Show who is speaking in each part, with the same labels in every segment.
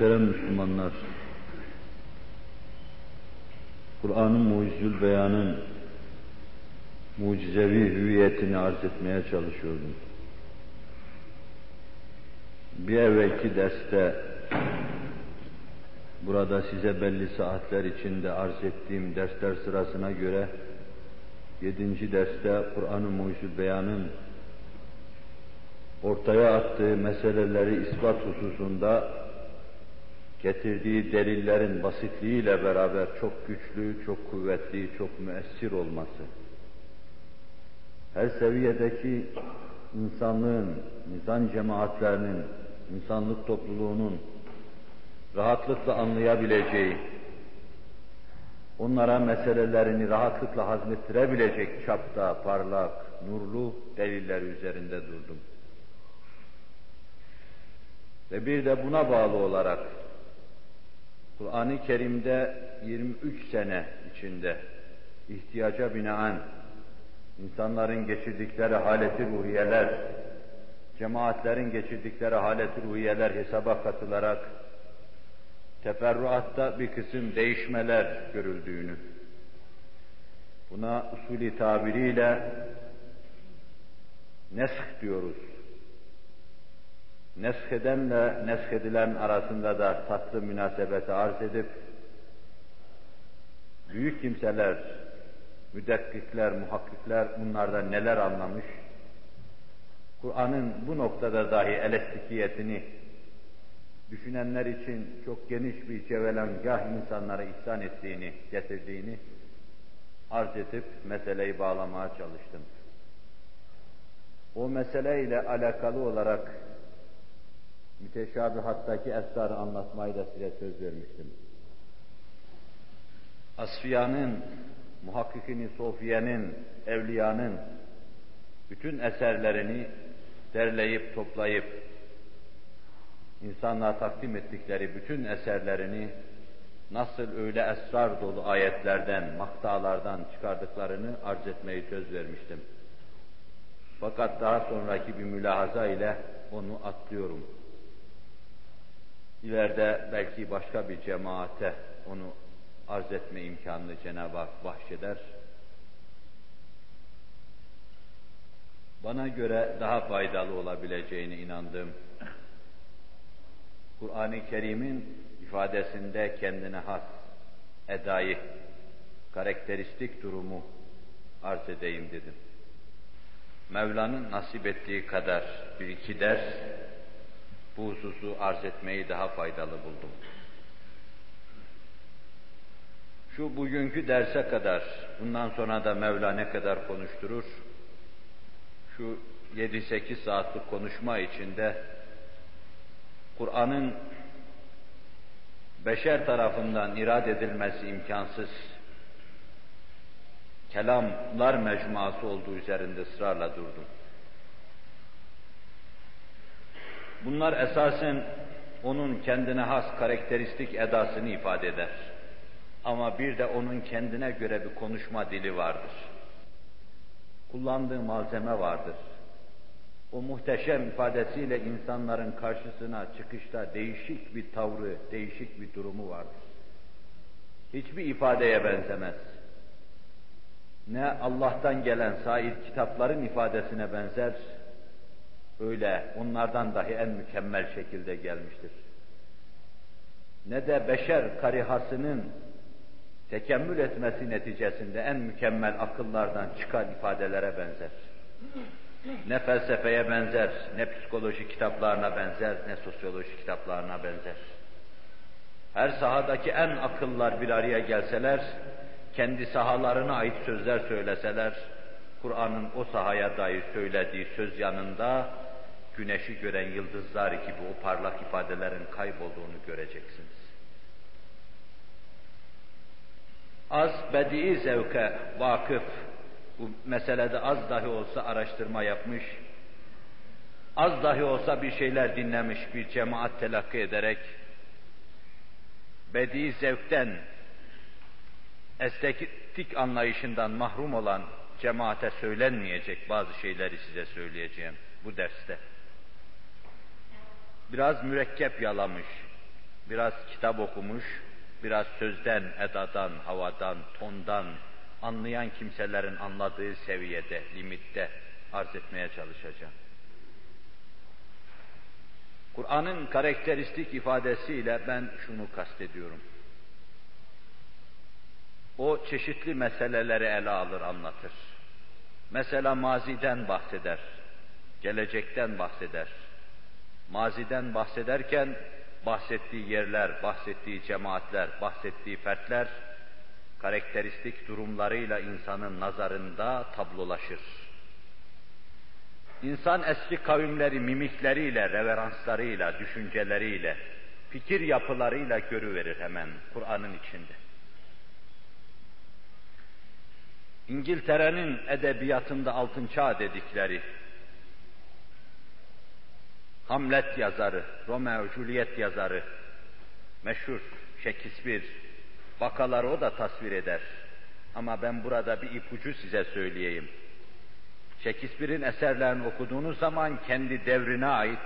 Speaker 1: Muhterem Müslümanlar, Kur'an'ın mucizül beyanın mucizevi hüviyetini arz etmeye çalışıyordum. Bir evvelki derste burada size belli saatler içinde arz ettiğim dersler sırasına göre yedinci derste Kur'an-ı Mucizül Beyan'ın ortaya attığı meseleleri ispat hususunda getirdiği delillerin basitliğiyle beraber çok güçlü, çok kuvvetli, çok müessir olması, her seviyedeki insanlığın, insan cemaatlerinin, insanlık topluluğunun rahatlıkla anlayabileceği, onlara meselelerini rahatlıkla hazmettirebilecek çapta parlak, nurlu deliller üzerinde durdum. Ve bir de buna bağlı olarak Kur'an-ı Kerim'de 23 sene içinde ihtiyaca binaen insanların geçirdikleri haleti ruhiyeler, cemaatlerin geçirdikleri haleti ruhiyeler hesaba katılarak teferruatta bir kısım değişmeler görüldüğünü, buna usulü tabiriyle nesk diyoruz. Neshedenle neshedilen arasında da tatlı münasebeti arz edip, büyük kimseler, müdekkikler, muhakkikler bunlarda neler anlamış, Kur'an'ın bu noktada dahi elestikiyetini düşünenler için çok geniş bir cevelengah insanlara ihsan ettiğini, getirdiğini arz edip meseleyi bağlamaya çalıştım. O meseleyle alakalı olarak müteşabihattaki esrarı anlatmayı da size söz vermiştim. Asfiyanın, muhakkikini Sofiye'nin, evliyanın bütün eserlerini derleyip toplayıp insanlığa takdim ettikleri bütün eserlerini nasıl öyle esrar dolu ayetlerden, maktalardan çıkardıklarını arz etmeyi söz vermiştim. Fakat daha sonraki bir mülahaza ile onu atlıyorum. İleride belki başka bir cemaate onu arz etme imkanını Cenab-ı Hak bahşeder. Bana göre daha faydalı olabileceğine inandığım Kur'an-ı Kerim'in ifadesinde kendine has edayı, karakteristik durumu arz edeyim dedim. Mevla'nın nasip ettiği kadar bir iki ders bu hususu arz etmeyi daha faydalı buldum. Şu bugünkü derse kadar, bundan sonra da Mevla ne kadar konuşturur, şu 7-8 saatlik konuşma içinde Kur'an'ın beşer tarafından irad edilmesi imkansız kelamlar mecmuası olduğu üzerinde ısrarla durdum. Bunlar esasen onun kendine has karakteristik edasını ifade eder. Ama bir de onun kendine göre bir konuşma dili vardır. Kullandığı malzeme vardır. O muhteşem ifadesiyle insanların karşısına çıkışta değişik bir tavrı, değişik bir durumu vardır. Hiçbir ifadeye benzemez. Ne Allah'tan gelen sair kitapların ifadesine benzer, öyle onlardan dahi en mükemmel şekilde gelmiştir. Ne de beşer karihasının tekemmül etmesi neticesinde en mükemmel akıllardan çıkan ifadelere benzer. Ne felsefeye benzer, ne psikoloji kitaplarına benzer, ne sosyoloji kitaplarına benzer. Her sahadaki en akıllar bir araya gelseler, kendi sahalarına ait sözler söyleseler, Kur'an'ın o sahaya dair söylediği söz yanında güneşi gören yıldızlar gibi o parlak ifadelerin kaybolduğunu göreceksiniz. Az bedi zevke vakıf, bu meselede az dahi olsa araştırma yapmış, az dahi olsa bir şeyler dinlemiş bir cemaat telakki ederek, bedi zevkten, estetik anlayışından mahrum olan cemaate söylenmeyecek bazı şeyleri size söyleyeceğim bu derste biraz mürekkep yalamış, biraz kitap okumuş, biraz sözden, edadan, havadan, tondan anlayan kimselerin anladığı seviyede, limitte arz etmeye çalışacağım. Kur'an'ın karakteristik ifadesiyle ben şunu kastediyorum. O çeşitli meseleleri ele alır, anlatır. Mesela maziden bahseder, gelecekten bahseder. Maziden bahsederken bahsettiği yerler, bahsettiği cemaatler, bahsettiği fertler karakteristik durumlarıyla insanın nazarında tablolaşır. İnsan eski kavimleri mimikleriyle, reveranslarıyla, düşünceleriyle, fikir yapılarıyla görüverir hemen Kur'an'ın içinde. İngiltere'nin edebiyatında altın çağ dedikleri Hamlet yazarı, Romeo Juliet yazarı, meşhur Shakespeare, vakaları o da tasvir eder. Ama ben burada bir ipucu size söyleyeyim. Shakespeare'in eserlerini okuduğunuz zaman kendi devrine ait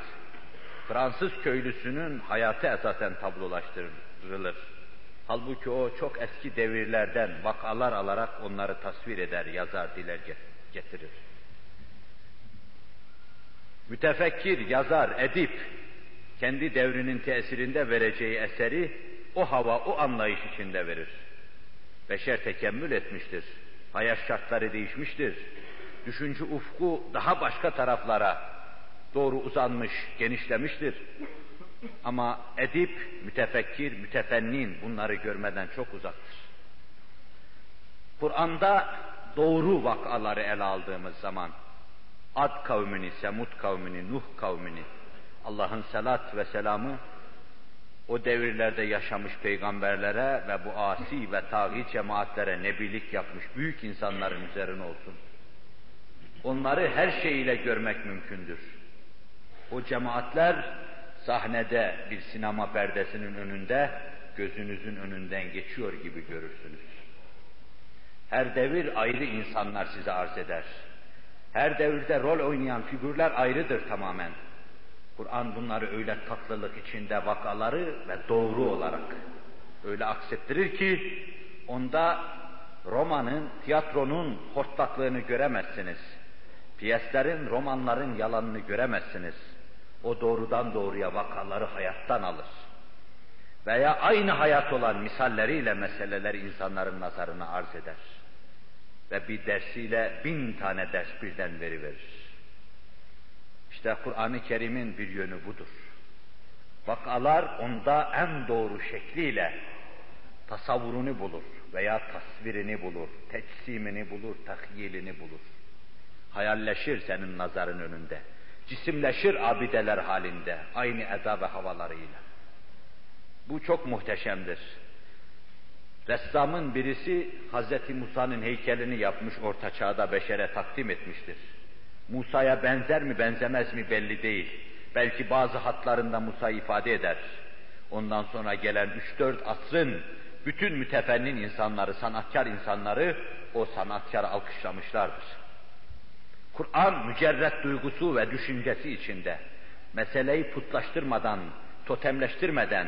Speaker 1: Fransız köylüsünün hayatı esasen tablolaştırılır. Halbuki o çok eski devirlerden vakalar alarak onları tasvir eder, yazar, diler getirir. Mütefekkir, yazar, edip kendi devrinin tesirinde vereceği eseri o hava, o anlayış içinde verir. Beşer tekemmül etmiştir. Hayat şartları değişmiştir. Düşünce ufku daha başka taraflara doğru uzanmış, genişlemiştir. Ama edip, mütefekkir, mütefennin bunları görmeden çok uzaktır. Kur'an'da doğru vakaları ele aldığımız zaman Ad kavmini, Semud kavmini, Nuh kavmini Allah'ın selat ve selamı o devirlerde yaşamış peygamberlere ve bu asi ve taği cemaatlere nebilik yapmış büyük insanların üzerine olsun. Onları her şeyiyle görmek mümkündür. O cemaatler sahnede bir sinema perdesinin önünde gözünüzün önünden geçiyor gibi görürsünüz. Her devir ayrı insanlar size arz eder. Her devirde rol oynayan figürler ayrıdır tamamen. Kur'an bunları öyle tatlılık içinde vakaları ve doğru olarak öyle aksettirir ki onda romanın, tiyatronun hortlaklığını göremezsiniz. Piyeslerin, romanların yalanını göremezsiniz. O doğrudan doğruya vakaları hayattan alır. Veya aynı hayat olan misalleriyle meseleleri insanların nazarına arz eder. Ve bir dersiyle bin tane ders birden veriverir. İşte Kur'an-ı Kerim'in bir yönü budur. Vakalar onda en doğru şekliyle tasavvurunu bulur veya tasvirini bulur, teçsimini bulur, tahyilini bulur. Hayalleşir senin nazarın önünde. Cisimleşir abideler halinde, aynı eda ve havalarıyla. Bu çok muhteşemdir. Ressamın birisi Hz. Musa'nın heykelini yapmış orta çağda beşere takdim etmiştir. Musa'ya benzer mi benzemez mi belli değil. Belki bazı hatlarında Musa ifade eder. Ondan sonra gelen üç dört asrın bütün mütefennin insanları, sanatkar insanları o sanatkarı alkışlamışlardır. Kur'an mücerret duygusu ve düşüncesi içinde meseleyi putlaştırmadan, totemleştirmeden,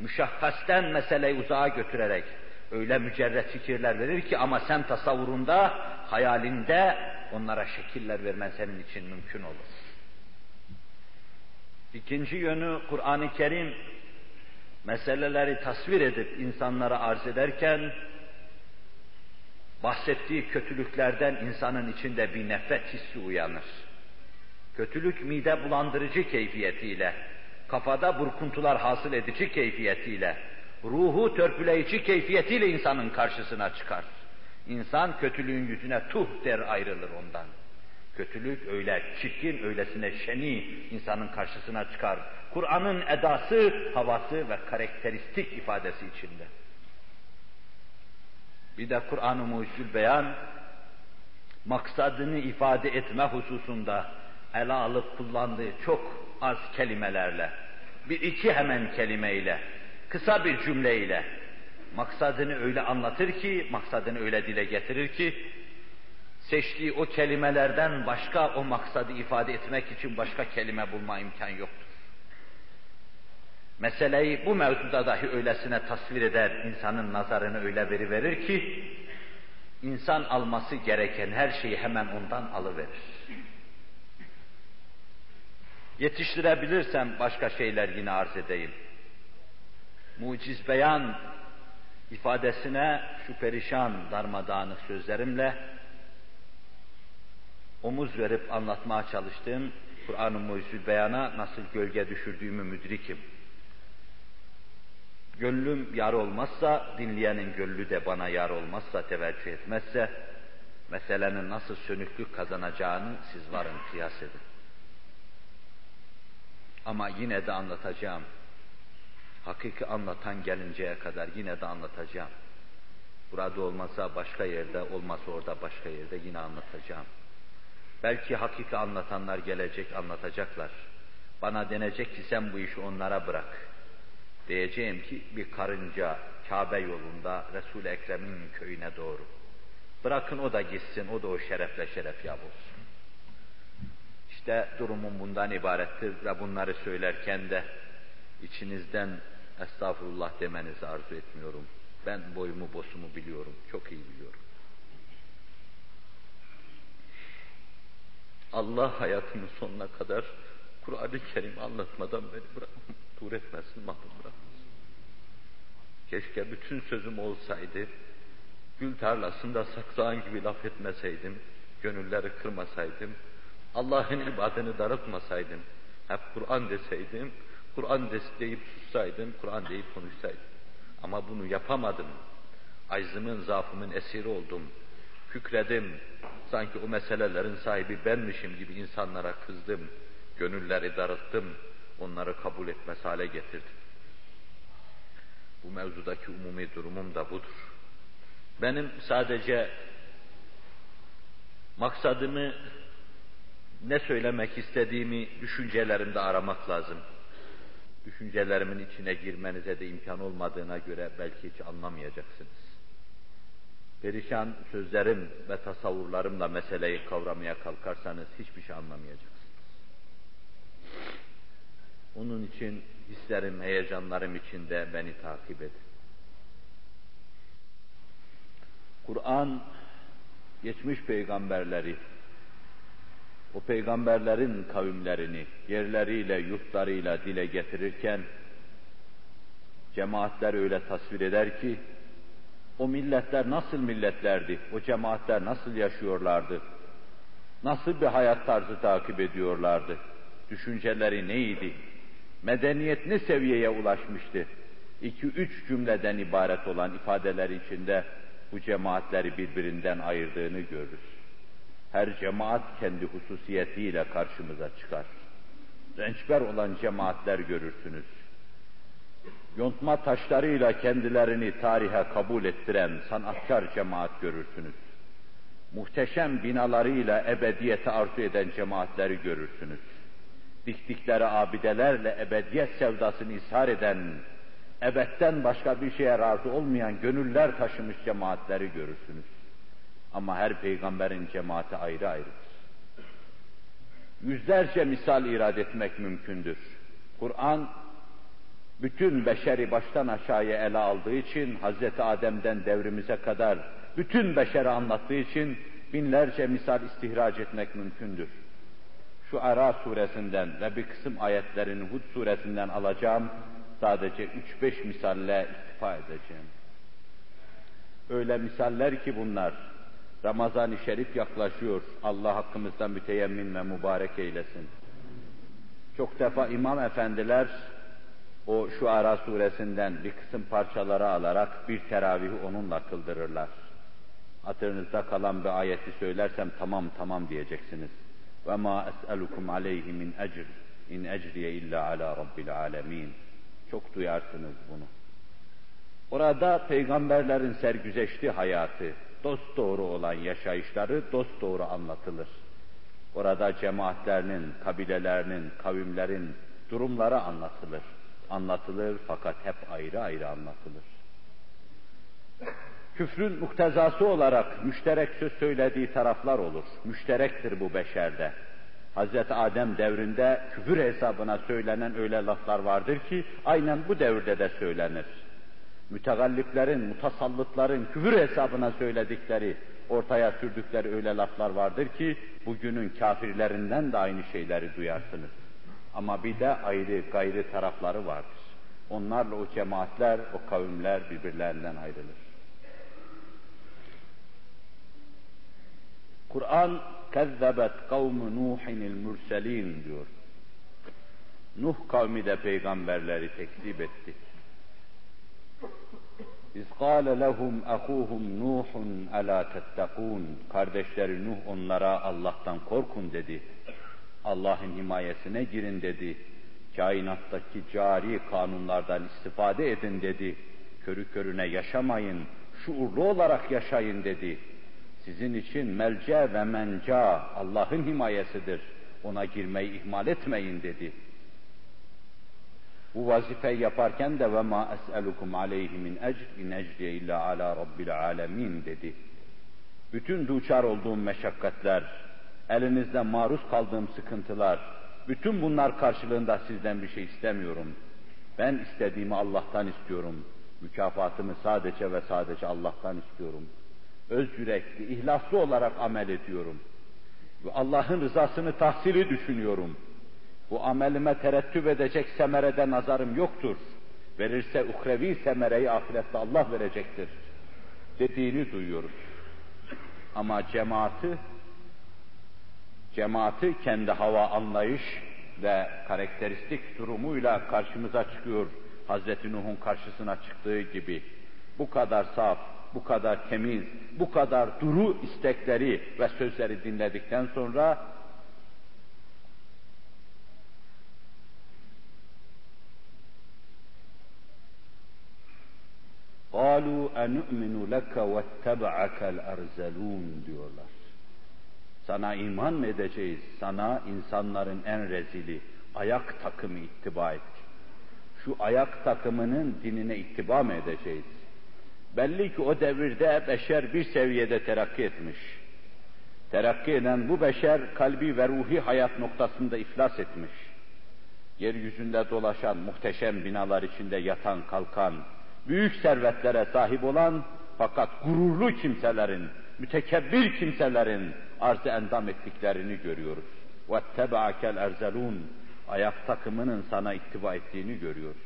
Speaker 1: müşahhasten meseleyi uzağa götürerek öyle mücerret fikirler verir ki ama sen tasavvurunda, hayalinde onlara şekiller vermen senin için mümkün olur. İkinci yönü Kur'an-ı Kerim meseleleri tasvir edip insanlara arz ederken bahsettiği kötülüklerden insanın içinde bir nefret hissi uyanır. Kötülük mide bulandırıcı keyfiyetiyle, kafada burkuntular hasıl edici keyfiyetiyle, ruhu törpüleyici keyfiyetiyle insanın karşısına çıkar. İnsan kötülüğün yüzüne tuh der ayrılır ondan. Kötülük öyle çirkin, öylesine şeni insanın karşısına çıkar. Kur'an'ın edası, havası ve karakteristik ifadesi içinde. Bir de Kur'an-ı Mucizül Beyan, maksadını ifade etme hususunda ele alıp kullandığı çok az kelimelerle, bir iki hemen kelimeyle, kısa bir cümleyle maksadını öyle anlatır ki, maksadını öyle dile getirir ki, seçtiği o kelimelerden başka o maksadı ifade etmek için başka kelime bulma imkan yoktur. meseleyi bu mevzuda dahi öylesine tasvir eder, insanın nazarını öyle veriverir ki, insan alması gereken her şeyi hemen ondan alıverir. Yetiştirebilirsem başka şeyler yine arz edeyim. Muciz beyan ifadesine şu perişan darmadağınık sözlerimle omuz verip anlatmaya çalıştığım Kur'an-ı Mucizül Beyan'a nasıl gölge düşürdüğümü müdrikim. Gönlüm yar olmazsa, dinleyenin gönlü de bana yar olmazsa, teveccüh etmezse, meselenin nasıl sönüklük kazanacağını siz varın kıyas edin. Ama yine de anlatacağım. Hakiki anlatan gelinceye kadar yine de anlatacağım. Burada olmasa başka yerde, olmasa orada başka yerde yine anlatacağım. Belki hakiki anlatanlar gelecek, anlatacaklar. Bana denecek ki sen bu işi onlara bırak. Diyeceğim ki bir karınca Kabe yolunda Resul-i Ekrem'in köyüne doğru. Bırakın o da gitsin, o da o şerefle şeref yap olsun. İşte durumum bundan ibarettir ve bunları söylerken de içinizden estağfurullah demenizi arzu etmiyorum. Ben boyumu bosumu biliyorum, çok iyi biliyorum. Allah hayatımın sonuna kadar Kur'an-ı Kerim anlatmadan beni bırak, dur etmesin, mahrum bırakmasın. Keşke bütün sözüm olsaydı, gül tarlasında saksağın gibi laf etmeseydim, gönülleri kırmasaydım, Allah'ın ibadını daraltmasaydım, hep Kur'an deseydim, Kur'an deyip sussaydım, Kur'an deyip konuşsaydım. Ama bunu yapamadım. Aczımın, zaafımın esiri oldum. Kükredim. Sanki o meselelerin sahibi benmişim gibi insanlara kızdım. Gönülleri daralttım. Onları kabul etmez hale getirdim. Bu mevzudaki umumi durumum da budur. Benim sadece maksadımı ne söylemek istediğimi düşüncelerimde aramak lazım. Düşüncelerimin içine girmenize de imkan olmadığına göre belki hiç anlamayacaksınız. Perişan sözlerim ve tasavvurlarımla meseleyi kavramaya kalkarsanız hiçbir şey anlamayacaksınız. Onun için hislerim, heyecanlarım içinde beni takip edin. Kur'an geçmiş peygamberleri, o peygamberlerin kavimlerini yerleriyle, yurtlarıyla dile getirirken, cemaatler öyle tasvir eder ki, o milletler nasıl milletlerdi, o cemaatler nasıl yaşıyorlardı, nasıl bir hayat tarzı takip ediyorlardı, düşünceleri neydi, medeniyet ne seviyeye ulaşmıştı, iki üç cümleden ibaret olan ifadeler içinde bu cemaatleri birbirinden ayırdığını görürüz her cemaat kendi hususiyetiyle karşımıza çıkar. Rençber olan cemaatler görürsünüz. Yontma taşlarıyla kendilerini tarihe kabul ettiren sanatkar cemaat görürsünüz. Muhteşem binalarıyla ebediyete arzu eden cemaatleri görürsünüz. Diktikleri abidelerle ebediyet sevdasını ishar eden, ebedden başka bir şeye razı olmayan gönüller taşımış cemaatleri görürsünüz. Ama her peygamberin cemaati ayrı ayrıdır. Yüzlerce misal irad etmek mümkündür. Kur'an bütün beşeri baştan aşağıya ele aldığı için Hz. Adem'den devrimize kadar bütün beşeri anlattığı için binlerce misal istihraç etmek mümkündür. Şu Ara suresinden ve bir kısım ayetlerin Hud suresinden alacağım sadece üç beş misalle iktifa edeceğim. Öyle misaller ki bunlar Ramazan-ı Şerif yaklaşıyor. Allah hakkımızdan müteyemmin ve mübarek eylesin. Çok defa imam efendiler o şu ara suresinden bir kısım parçaları alarak bir teravihi onunla kıldırırlar. Hatırınızda kalan bir ayeti söylersem tamam tamam diyeceksiniz. Ve ma es'elukum aleyhi min ecr in ecriye illa ala rabbil alemin. Çok duyarsınız bunu. Orada peygamberlerin sergüzeşti hayatı, dost doğru olan yaşayışları dost doğru anlatılır. Orada cemaatlerinin, kabilelerinin, kavimlerin durumları anlatılır. Anlatılır fakat hep ayrı ayrı anlatılır. Küfrün muktezası olarak müşterek söz söylediği taraflar olur. Müşterektir bu beşerde. Hazreti Adem devrinde küfür hesabına söylenen öyle laflar vardır ki aynen bu devirde de söylenir. Mütegalliplerin, mutasallıtların küfür hesabına söyledikleri, ortaya sürdükleri öyle laflar vardır ki bugünün kafirlerinden de aynı şeyleri duyarsınız. Ama bir de ayrı gayrı tarafları vardır. Onlarla o cemaatler, o kavimler birbirlerinden ayrılır. Kur'an kezzebet kavmu Nuhinil murselin diyor. Nuh kavmi de peygamberleri tekzip etti. İz kâle lehum ahuhum Nuhun alâ tettekûn. Kardeşleri Nuh onlara Allah'tan korkun dedi. Allah'ın himayesine girin dedi. Kainattaki cari kanunlardan istifade edin dedi. Körü körüne yaşamayın, şuurlu olarak yaşayın dedi. Sizin için melce ve menca Allah'ın himayesidir. Ona girmeyi ihmal etmeyin dedi. Bu vazifeyi yaparken de ve ma es'elukum aleyhi min ecr in ecriye illa ala rabbil alemin dedi. Bütün duçar olduğum meşakkatler, elinizde maruz kaldığım sıkıntılar, bütün bunlar karşılığında sizden bir şey istemiyorum. Ben istediğimi Allah'tan istiyorum. Mükafatımı sadece ve sadece Allah'tan istiyorum. Öz yürekli, ihlaslı olarak amel ediyorum. Ve Allah'ın rızasını tahsili düşünüyorum. Bu amelime terettüp edecek semerede nazarım yoktur. Verirse uhrevi semereyi ahirette Allah verecektir. Dediğini duyuyoruz. Ama cemaati cemaati kendi hava anlayış ve karakteristik durumuyla karşımıza çıkıyor. Hazreti Nuh'un karşısına çıktığı gibi bu kadar saf, bu kadar temiz, bu kadar duru istekleri ve sözleri dinledikten sonra قَالُوا اَنُؤْمِنُ لَكَ وَاتَّبَعَكَ الْاَرْزَلُونَ diyorlar. Sana iman mı edeceğiz? Sana insanların en rezili, ayak takımı ittiba et. Şu ayak takımının dinine ittiba mı edeceğiz? Belli ki o devirde beşer bir seviyede terakki etmiş. Terakki eden bu beşer kalbi ve ruhi hayat noktasında iflas etmiş. Yeryüzünde dolaşan muhteşem binalar içinde yatan kalkan, büyük servetlere sahip olan fakat gururlu kimselerin, mütekebbir kimselerin arz endam ettiklerini görüyoruz. وَاتَّبَعَكَ الْاَرْزَلُونَ Ayak takımının sana ittiba ettiğini görüyoruz.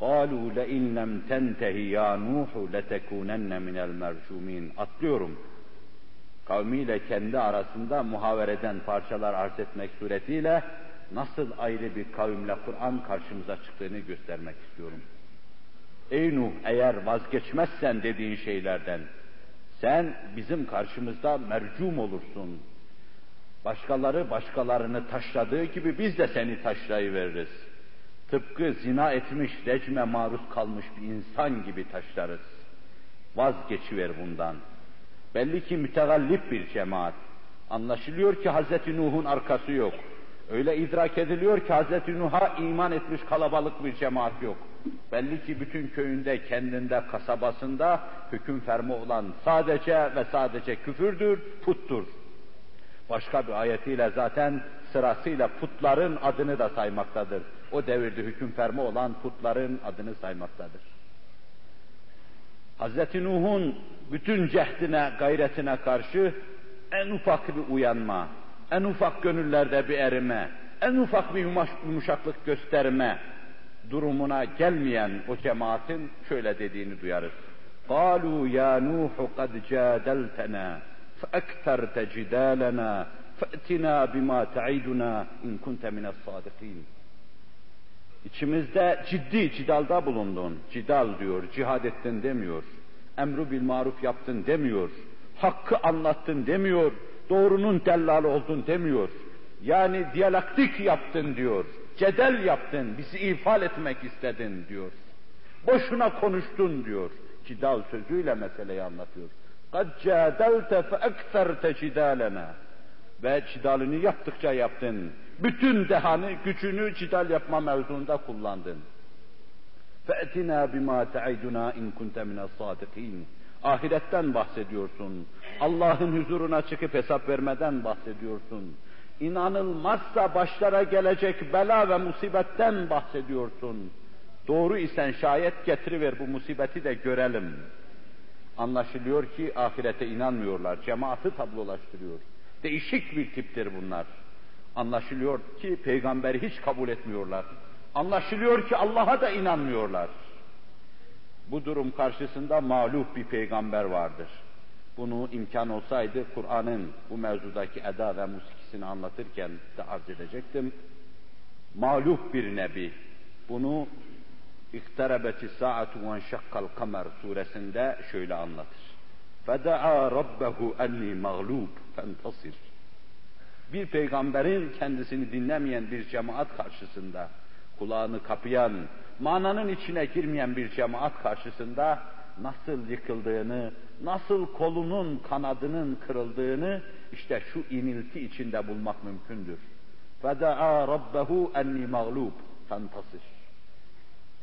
Speaker 1: قَالُوا لَاِنْ لَمْ تَنْتَهِ يَا نُوحُ لَتَكُونَنَّ مِنَ الْمَرْجُومِينَ Atlıyorum. Kavmiyle kendi arasında muhavereden parçalar arz etmek suretiyle nasıl ayrı bir kavimle Kur'an karşımıza çıktığını göstermek istiyorum. Ey Nuh eğer vazgeçmezsen dediğin şeylerden, sen bizim karşımızda mercum olursun. Başkaları başkalarını taşladığı gibi biz de seni taşlayıveririz. Tıpkı zina etmiş, recme maruz kalmış bir insan gibi taşlarız. Vazgeçiver bundan. Belli ki mütegallip bir cemaat. Anlaşılıyor ki Hz. Nuh'un arkası yok. Öyle idrak ediliyor ki Hz. Nuh'a iman etmiş kalabalık bir cemaat yok. Belli ki bütün köyünde, kendinde, kasabasında hüküm fermi olan sadece ve sadece küfürdür, puttur. Başka bir ayetiyle zaten sırasıyla putların adını da saymaktadır. O devirde hüküm fermi olan putların adını saymaktadır. Hz. Nuh'un bütün cehdine, gayretine karşı en ufak bir uyanma, en ufak gönüllerde bir erime, en ufak bir yumuşaklık gösterme durumuna gelmeyen o cemaatin şöyle dediğini duyarız. قالوا يا نوح قد جادلتنا فأكثرت جدالنا فأتنا بما تعيدنا إن كنت من الصادقين İçimizde ciddi cidalda bulundun. Cidal diyor, cihad ettin demiyor. Emru bil maruf yaptın demiyor. Hakkı anlattın demiyor doğrunun dellalı oldun demiyor. Yani diyalektik yaptın diyor. Cedel yaptın, bizi ifade etmek istedin diyor. Boşuna konuştun diyor. Cidal sözüyle meseleyi anlatıyor. قَدْ جَادَلْتَ فَاَكْثَرْتَ جِدَالَنَا Ve cidalini yaptıkça yaptın. Bütün dehanı, gücünü cidal yapma mevzunda kullandın. فَاَتِنَا بِمَا تَعِدُنَا اِنْ كُنْتَ مِنَ الصَّادِقِينَ Ahiretten bahsediyorsun. Allah'ın huzuruna çıkıp hesap vermeden bahsediyorsun. inanılmazsa başlara gelecek bela ve musibetten bahsediyorsun. Doğru isen şayet getiriver bu musibeti de görelim. Anlaşılıyor ki ahirete inanmıyorlar, cemaati tablolaştırıyor. Değişik bir tiptir bunlar. Anlaşılıyor ki peygamberi hiç kabul etmiyorlar. Anlaşılıyor ki Allah'a da inanmıyorlar. Bu durum karşısında mağlup bir peygamber vardır. Bunu imkan olsaydı Kur'an'ın bu mevzudaki eda ve musikisini anlatırken de arz edecektim. Mağlup bir nebi. Bunu İkterebeti saatu ve enşakkal kamer suresinde şöyle anlatır. Feda'a rabbehu enni mağlub fentasir. Bir peygamberin kendisini dinlemeyen bir cemaat karşısında, kulağını kapayan, mananın içine girmeyen bir cemaat karşısında nasıl yıkıldığını, nasıl kolunun kanadının kırıldığını işte şu inilti içinde bulmak mümkündür. فَدَعَا رَبَّهُ اَنِّي مَغْلُوبٌ فَانْتَصِرْ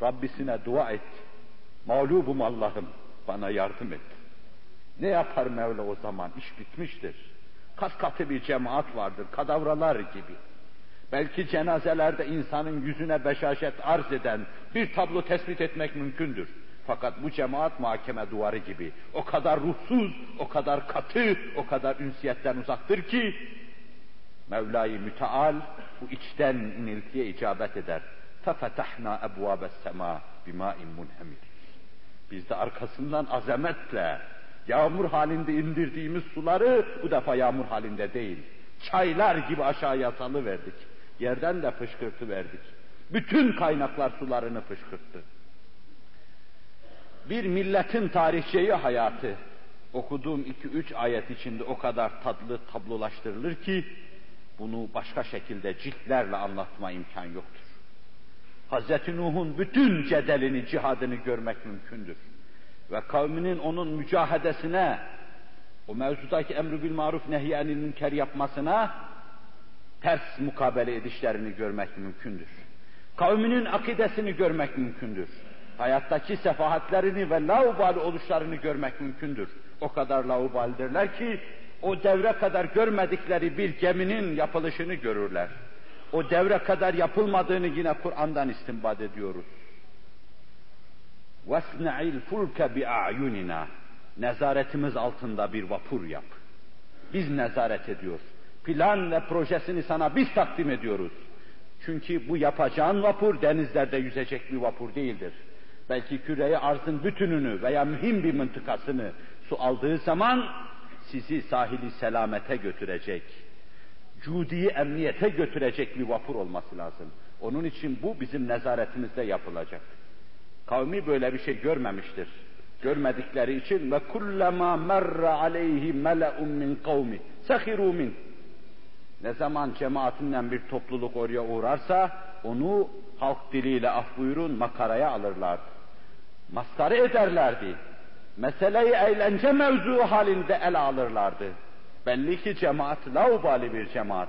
Speaker 1: Rabbisine dua et. Mağlubum Allah'ım, bana yardım et. Ne yapar Mevla o zaman? İş bitmiştir. Kat katı bir cemaat vardır, kadavralar gibi. Belki cenazelerde insanın yüzüne beşaşet arz eden bir tablo tespit etmek mümkündür. Fakat bu cemaat mahkeme duvarı gibi. O kadar ruhsuz, o kadar katı, o kadar ünsiyetten uzaktır ki Mevla-i Müteal bu içten iniltiye icabet eder. فَفَتَحْنَا اَبْوَابَ السَّمَا بِمَاءٍ مُنْهَمِرٍ Biz de arkasından azametle, yağmur halinde indirdiğimiz suları bu defa yağmur halinde değil, çaylar gibi aşağıya salı verdik. Yerden de fışkırtı verdik. Bütün kaynaklar sularını fışkırttı. Bir milletin tarihçeyi hayatı, okuduğum iki üç ayet içinde o kadar tatlı tablolaştırılır ki, bunu başka şekilde ciltlerle anlatma imkan yoktur. Hazreti Nuh'un bütün cedelini, cihadını görmek mümkündür. Ve kavminin onun mücahedesine, o mevzudaki emri bil maruf nehyanil münker yapmasına ters mukabele edişlerini görmek mümkündür. Kavminin akidesini görmek mümkündür Hayattaki sefahatlerini ve laubali oluşlarını görmek mümkündür. O kadar laubalidirler ki o devre kadar görmedikleri bir geminin yapılışını görürler. O devre kadar yapılmadığını yine Kur'an'dan istinbat ediyoruz. وَاسْنَعِ الْفُلْكَ بِاَعْيُنِنَا Nezaretimiz altında bir vapur yap. Biz nezaret ediyoruz. Plan ve projesini sana biz takdim ediyoruz. Çünkü bu yapacağın vapur denizlerde yüzecek bir vapur değildir. Belki küreyi arzın bütününü veya mühim bir mıntıkasını su aldığı zaman sizi sahili selamete götürecek cudiyi emniyete götürecek bir vapur olması lazım. Onun için bu bizim nezaretimizde yapılacak. Kavmi böyle bir şey görmemiştir. Görmedikleri için ve kullama merra aleyhi mele'un min kavmi sehiru min. Ne zaman cemaatinden bir topluluk oraya uğrarsa onu halk diliyle af buyurun makaraya alırlardı. Maskara ederlerdi. Meseleyi eğlence mevzu halinde ele alırlardı. Belli ki cemaat laubali bir cemaat.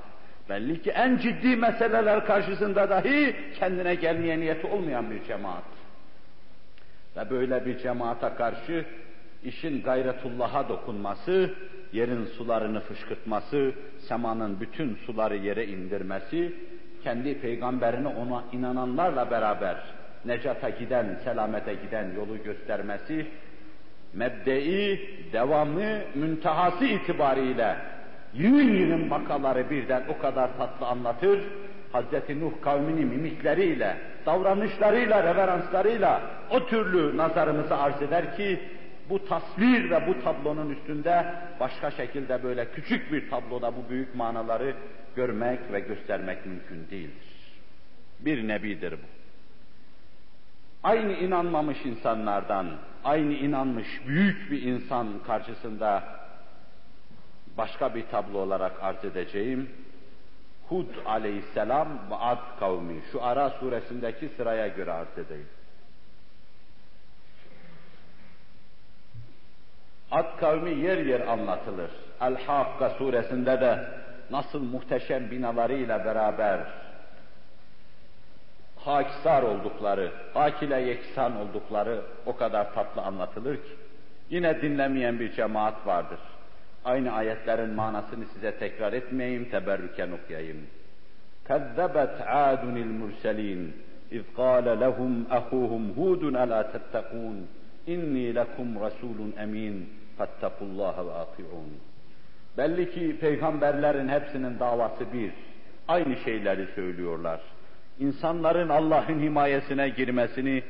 Speaker 1: Belli ki en ciddi meseleler karşısında dahi kendine gelmeye niyeti olmayan bir cemaat. Ve böyle bir cemaate karşı işin gayretullah'a dokunması, yerin sularını fışkırtması, semanın bütün suları yere indirmesi, kendi peygamberini ona inananlarla beraber necata giden, selamete giden yolu göstermesi mebdei, devamı, müntehası itibariyle yığın yığın vakaları birden o kadar tatlı anlatır, Hz. Nuh kavmini mimikleriyle, davranışlarıyla, reveranslarıyla o türlü nazarımızı arz eder ki, bu tasvir ve bu tablonun üstünde başka şekilde böyle küçük bir tabloda bu büyük manaları görmek ve göstermek mümkün değildir. Bir nebidir bu. Aynı inanmamış insanlardan, aynı inanmış büyük bir insan karşısında başka bir tablo olarak arz edeceğim. Hud aleyhisselam ve Ad kavmi. Şu Ara suresindeki sıraya göre arz edeyim. Ad kavmi yer yer anlatılır. El-Hakka suresinde de nasıl muhteşem binalarıyla beraber hakisar oldukları, hak ile yeksan oldukları o kadar tatlı anlatılır ki, yine dinlemeyen bir cemaat vardır.
Speaker 2: Aynı ayetlerin manasını size tekrar etmeyeyim, teberrüken okuyayım. كذبت عاد المرسلين إذ قال لهم أخوهم هود ألا تتقون إني لكم رسول أمين فاتقوا الله وأطيعون Belli ki peygamberlerin hepsinin davası bir. Aynı şeyleri söylüyorlar. İnsanların Allah'ın himayesine girmesini,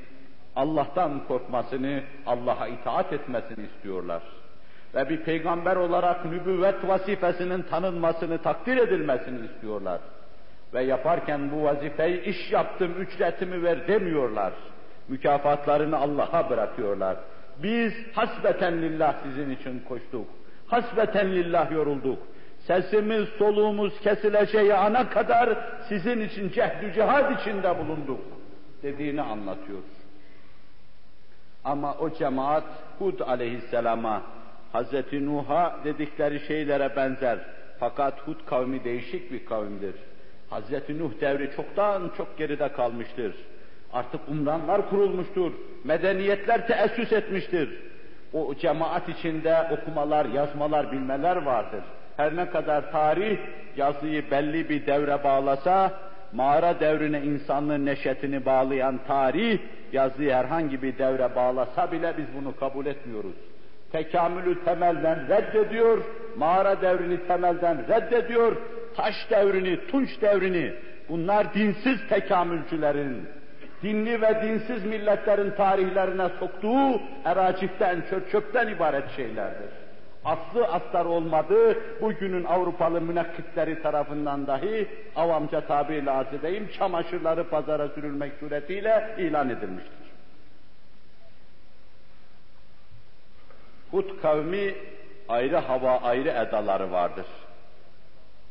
Speaker 2: Allah'tan korkmasını, Allah'a itaat etmesini istiyorlar. Ve bir peygamber olarak nübüvvet vazifesinin tanınmasını, takdir edilmesini istiyorlar. Ve yaparken bu vazifeyi iş yaptım, ücretimi ver demiyorlar. Mükafatlarını Allah'a bırakıyorlar. Biz hasbeten lillah sizin için koştuk. Hasbeten lillah yorulduk. Sesimiz, soluğumuz kesileceği ana kadar sizin için cehdü cihad içinde bulunduk dediğini anlatıyor. Ama o cemaat Hud aleyhisselama, Hazreti Nuh'a dedikleri şeylere benzer. Fakat Hud kavmi değişik bir kavimdir. Hazreti Nuh devri çoktan çok geride kalmıştır. Artık umranlar kurulmuştur. Medeniyetler teessüs etmiştir. O cemaat içinde okumalar, yazmalar, bilmeler vardır. Her ne kadar tarih yazıyı belli bir devre bağlasa, mağara devrine insanlığın neşetini bağlayan tarih, yazıyı herhangi bir devre bağlasa bile biz bunu kabul etmiyoruz. Tekamülü temelden reddediyor, mağara devrini temelden reddediyor, taş devrini, tunç devrini, bunlar dinsiz tekamülcülerin, dinli ve dinsiz milletlerin tarihlerine soktuğu eracikten, çöp çöpten ibaret şeylerdir. Aslı astar olmadığı bugünün Avrupalı münekkitleri tarafından dahi avamca tabirle arz edeyim, çamaşırları pazara sürülmek suretiyle ilan edilmiştir. Hud kavmi ayrı hava, ayrı edaları vardır.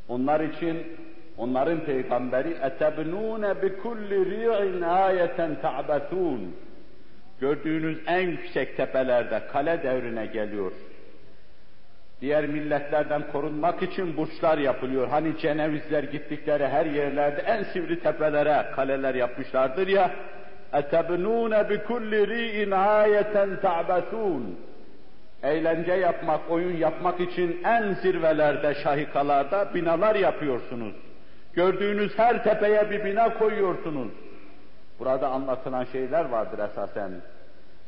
Speaker 2: Onlar için onların peygamberi etebnune bi kulli ri'in ayeten ta'batun. Gördüğünüz en yüksek tepelerde kale devrine geliyor. Diğer milletlerden korunmak için burçlar yapılıyor. Hani Cenevizler gittikleri her yerlerde en sivri tepelere kaleler yapmışlardır ya. Bi kulli ri'in ayeten ta'batun eğlence yapmak, oyun yapmak için en zirvelerde, şahikalarda binalar yapıyorsunuz. Gördüğünüz her tepeye bir bina koyuyorsunuz. Burada anlatılan şeyler vardır esasen.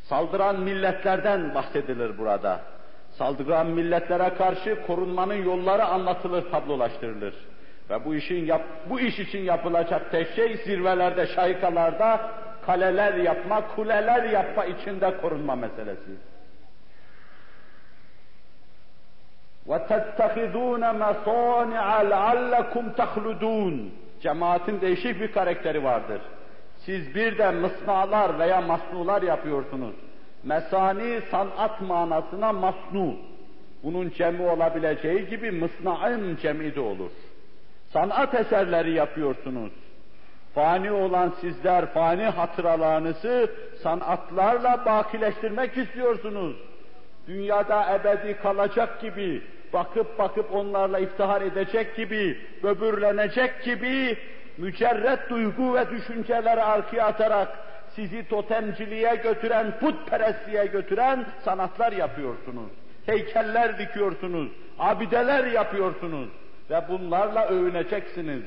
Speaker 2: Saldıran milletlerden bahsedilir burada Saldıran milletlere karşı korunmanın yolları anlatılır, tablolaştırılır. Ve bu işin yap, bu iş için yapılacak tek şey zirvelerde, şahikalarda kaleler yapma, kuleler yapma içinde korunma meselesi. وَتَتَّخِذُونَ مَصَانِعَ لَعَلَّكُمْ تَخْلُدُونَ Cemaatin değişik bir karakteri vardır. Siz bir de mısnalar veya masnular yapıyorsunuz. Mesani sanat manasına masnu. Bunun cemi olabileceği gibi mısnaın cemi de olur. Sanat eserleri yapıyorsunuz. Fani olan sizler fani hatıralarınızı sanatlarla bakileştirmek istiyorsunuz. Dünyada ebedi kalacak gibi bakıp bakıp onlarla iftihar edecek gibi, böbürlenecek gibi mücerret duygu ve düşünceleri arkaya atarak sizi totemciliğe götüren, putperestliğe götüren sanatlar yapıyorsunuz. Heykeller dikiyorsunuz, abideler yapıyorsunuz ve bunlarla övüneceksiniz.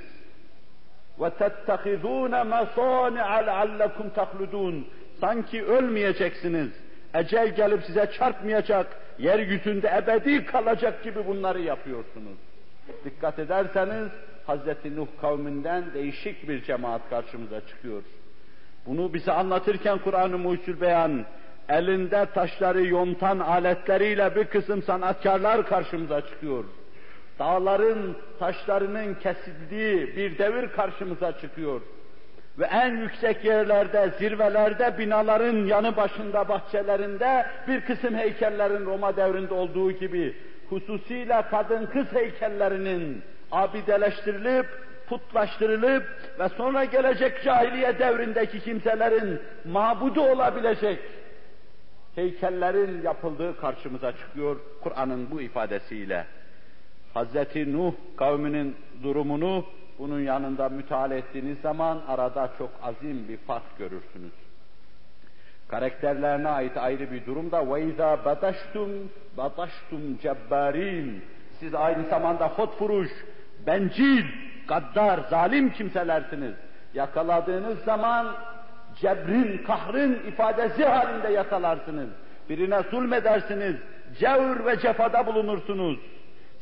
Speaker 2: وَتَتَّخِذُونَ مَصَانِعَ لَعَلَّكُمْ تَخْلُدُونَ Sanki ölmeyeceksiniz, ecel gelip size çarpmayacak, yeryüzünde ebedi kalacak gibi bunları yapıyorsunuz. Dikkat ederseniz Hz. Nuh kavminden değişik bir cemaat karşımıza çıkıyor. Bunu bize anlatırken Kur'an-ı Mucizül Beyan elinde taşları yontan aletleriyle bir kısım sanatkarlar karşımıza çıkıyor. Dağların taşlarının kesildiği bir devir karşımıza çıkıyor ve en yüksek yerlerde, zirvelerde, binaların yanı başında, bahçelerinde bir kısım heykellerin Roma devrinde olduğu gibi hususiyle kadın kız heykellerinin abideleştirilip, putlaştırılıp ve sonra gelecek cahiliye devrindeki kimselerin mabudu olabilecek heykellerin yapıldığı karşımıza çıkıyor Kur'an'ın bu ifadesiyle. Hz. Nuh kavminin durumunu bunun yanında müteala ettiğiniz zaman arada çok azim bir fark görürsünüz. Karakterlerine ait ayrı bir durumda ve izâ bataştum bataştum. Siz aynı zamanda hot furuş, bencil, gaddar, zalim kimselersiniz. Yakaladığınız zaman cebrin, kahrın ifadesi halinde yakalarsınız. Birine zulmedersiniz, cevr ve cefada bulunursunuz.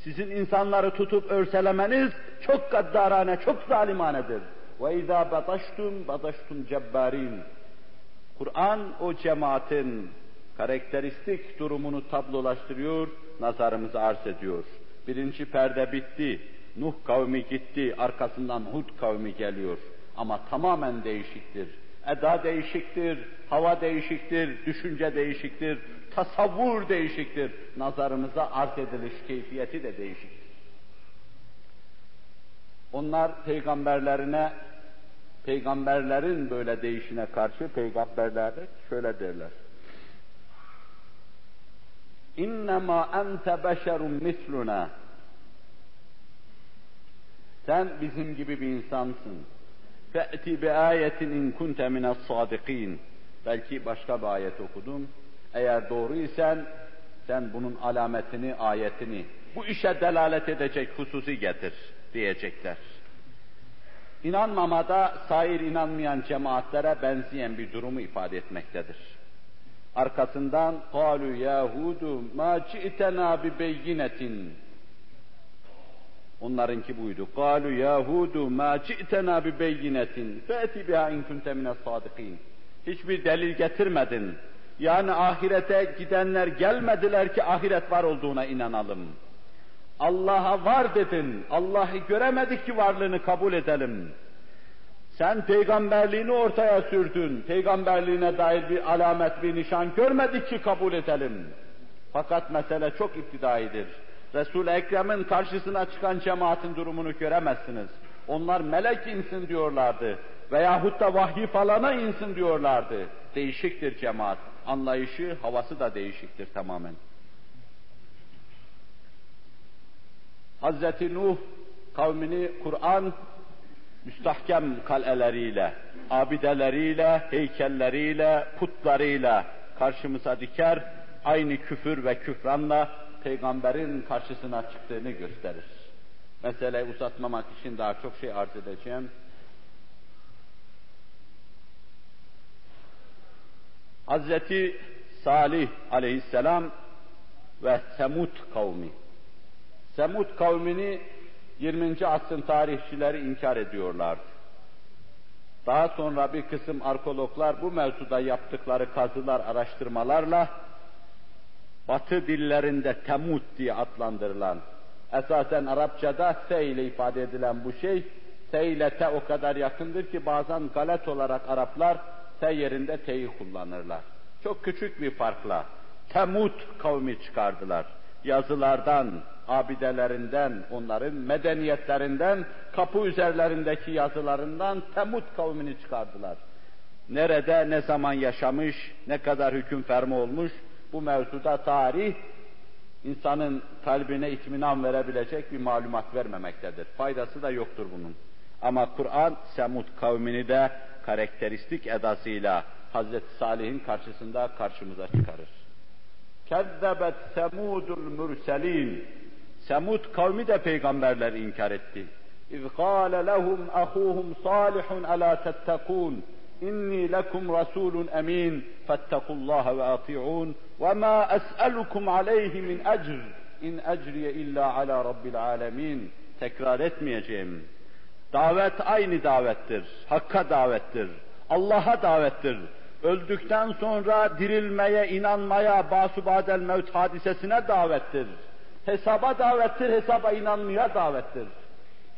Speaker 2: Sizin insanları tutup örselemeniz çok gaddarane, çok zalimanedir. Ve izâ bataştum, bataştum cebbarin. Kur'an o cemaatin karakteristik durumunu tablolaştırıyor, nazarımızı arz ediyor. Birinci perde bitti. Nuh kavmi gitti, arkasından Hud kavmi geliyor. Ama tamamen değişiktir. Eda değişiktir, hava değişiktir, düşünce değişiktir, tasavvur değişiktir. Nazarımıza arz ediliş keyfiyeti de değişiktir. Onlar peygamberlerine, peygamberlerin böyle değişine karşı peygamberlere şöyle derler. İnnemâ ente beşerun misluna. Sen bizim gibi bir insansın. Fe'ti bi ayetin in kunte mines sadikin. Belki başka bir ayet okudum. Eğer doğruysan sen bunun alametini, ayetini, bu işe delalet edecek hususi getir diyecekler. İnanmamada sair inanmayan cemaatlere benzeyen bir durumu ifade etmektedir. Arkasından قَالُوا يَهُودُ مَا جِئْتَنَا بِبَيِّنَةٍ Onlarınki buydu. قَالُوا يَهُودُ مَا جِئْتَنَا بِبَيِّنَةٍ فَأْتِ بِهَا اِنْ كُنْتَ مِنَ الصَّادِقِينَ Hiçbir delil getirmedin. Yani ahirete gidenler gelmediler ki ahiret var olduğuna inanalım. Allah'a var dedin. Allah'ı göremedik ki varlığını kabul edelim. Sen peygamberliğini ortaya sürdün. Peygamberliğine dair bir alamet, bir nişan görmedik ki kabul edelim. Fakat mesele çok iptidaidir. Resul-i Ekrem'in karşısına çıkan cemaatin durumunu göremezsiniz. Onlar melek insin diyorlardı. Veyahut da vahyi falana insin diyorlardı. Değişiktir cemaat. Anlayışı, havası da değişiktir tamamen. Hazreti Nuh kavmini Kur'an müstahkem kaleleriyle, abideleriyle, heykelleriyle, putlarıyla karşımıza diker, aynı küfür ve küfranla peygamberin karşısına çıktığını gösterir. Meseleyi uzatmamak için daha çok şey arz edeceğim. Hazreti Salih aleyhisselam ve Semud kavmi. Semud kavmini 20. asrın tarihçileri inkar ediyorlardı. Daha sonra bir kısım arkeologlar bu mevzuda yaptıkları kazılar, araştırmalarla Batı dillerinde temut diye adlandırılan, esasen Arapçada se ile ifade edilen bu şey, se ile te o kadar yakındır ki bazen galet olarak Araplar te yerinde te'yi kullanırlar. Çok küçük bir farkla Temut kavmi çıkardılar. Yazılardan, abidelerinden, onların medeniyetlerinden, kapı üzerlerindeki yazılarından Temut kavmini çıkardılar. Nerede, ne zaman yaşamış, ne kadar hüküm fermi olmuş, bu mevzuda tarih, insanın kalbine itminan verebilecek bir malumat vermemektedir. Faydası da yoktur bunun. Ama Kur'an, Semud kavmini de karakteristik edasıyla Hazreti Salih'in karşısında karşımıza çıkarır. Kezzebet semudul mürselin. Semud kavmi de peygamberler inkar etti. İz kâle lehum ahuhum salihun alâ tettekûn. Lekum rasulun emin. Fettekullaha ve ati'un. Ve ma es'elukum aleyhi min ecr. İn ecriye illa ala rabbil alemin. Tekrar etmeyeceğim. Davet aynı davettir. Hakka davettir. Allah'a davettir öldükten sonra dirilmeye, inanmaya, basubadel mevt hadisesine davettir. Hesaba davettir, hesaba inanmaya davettir.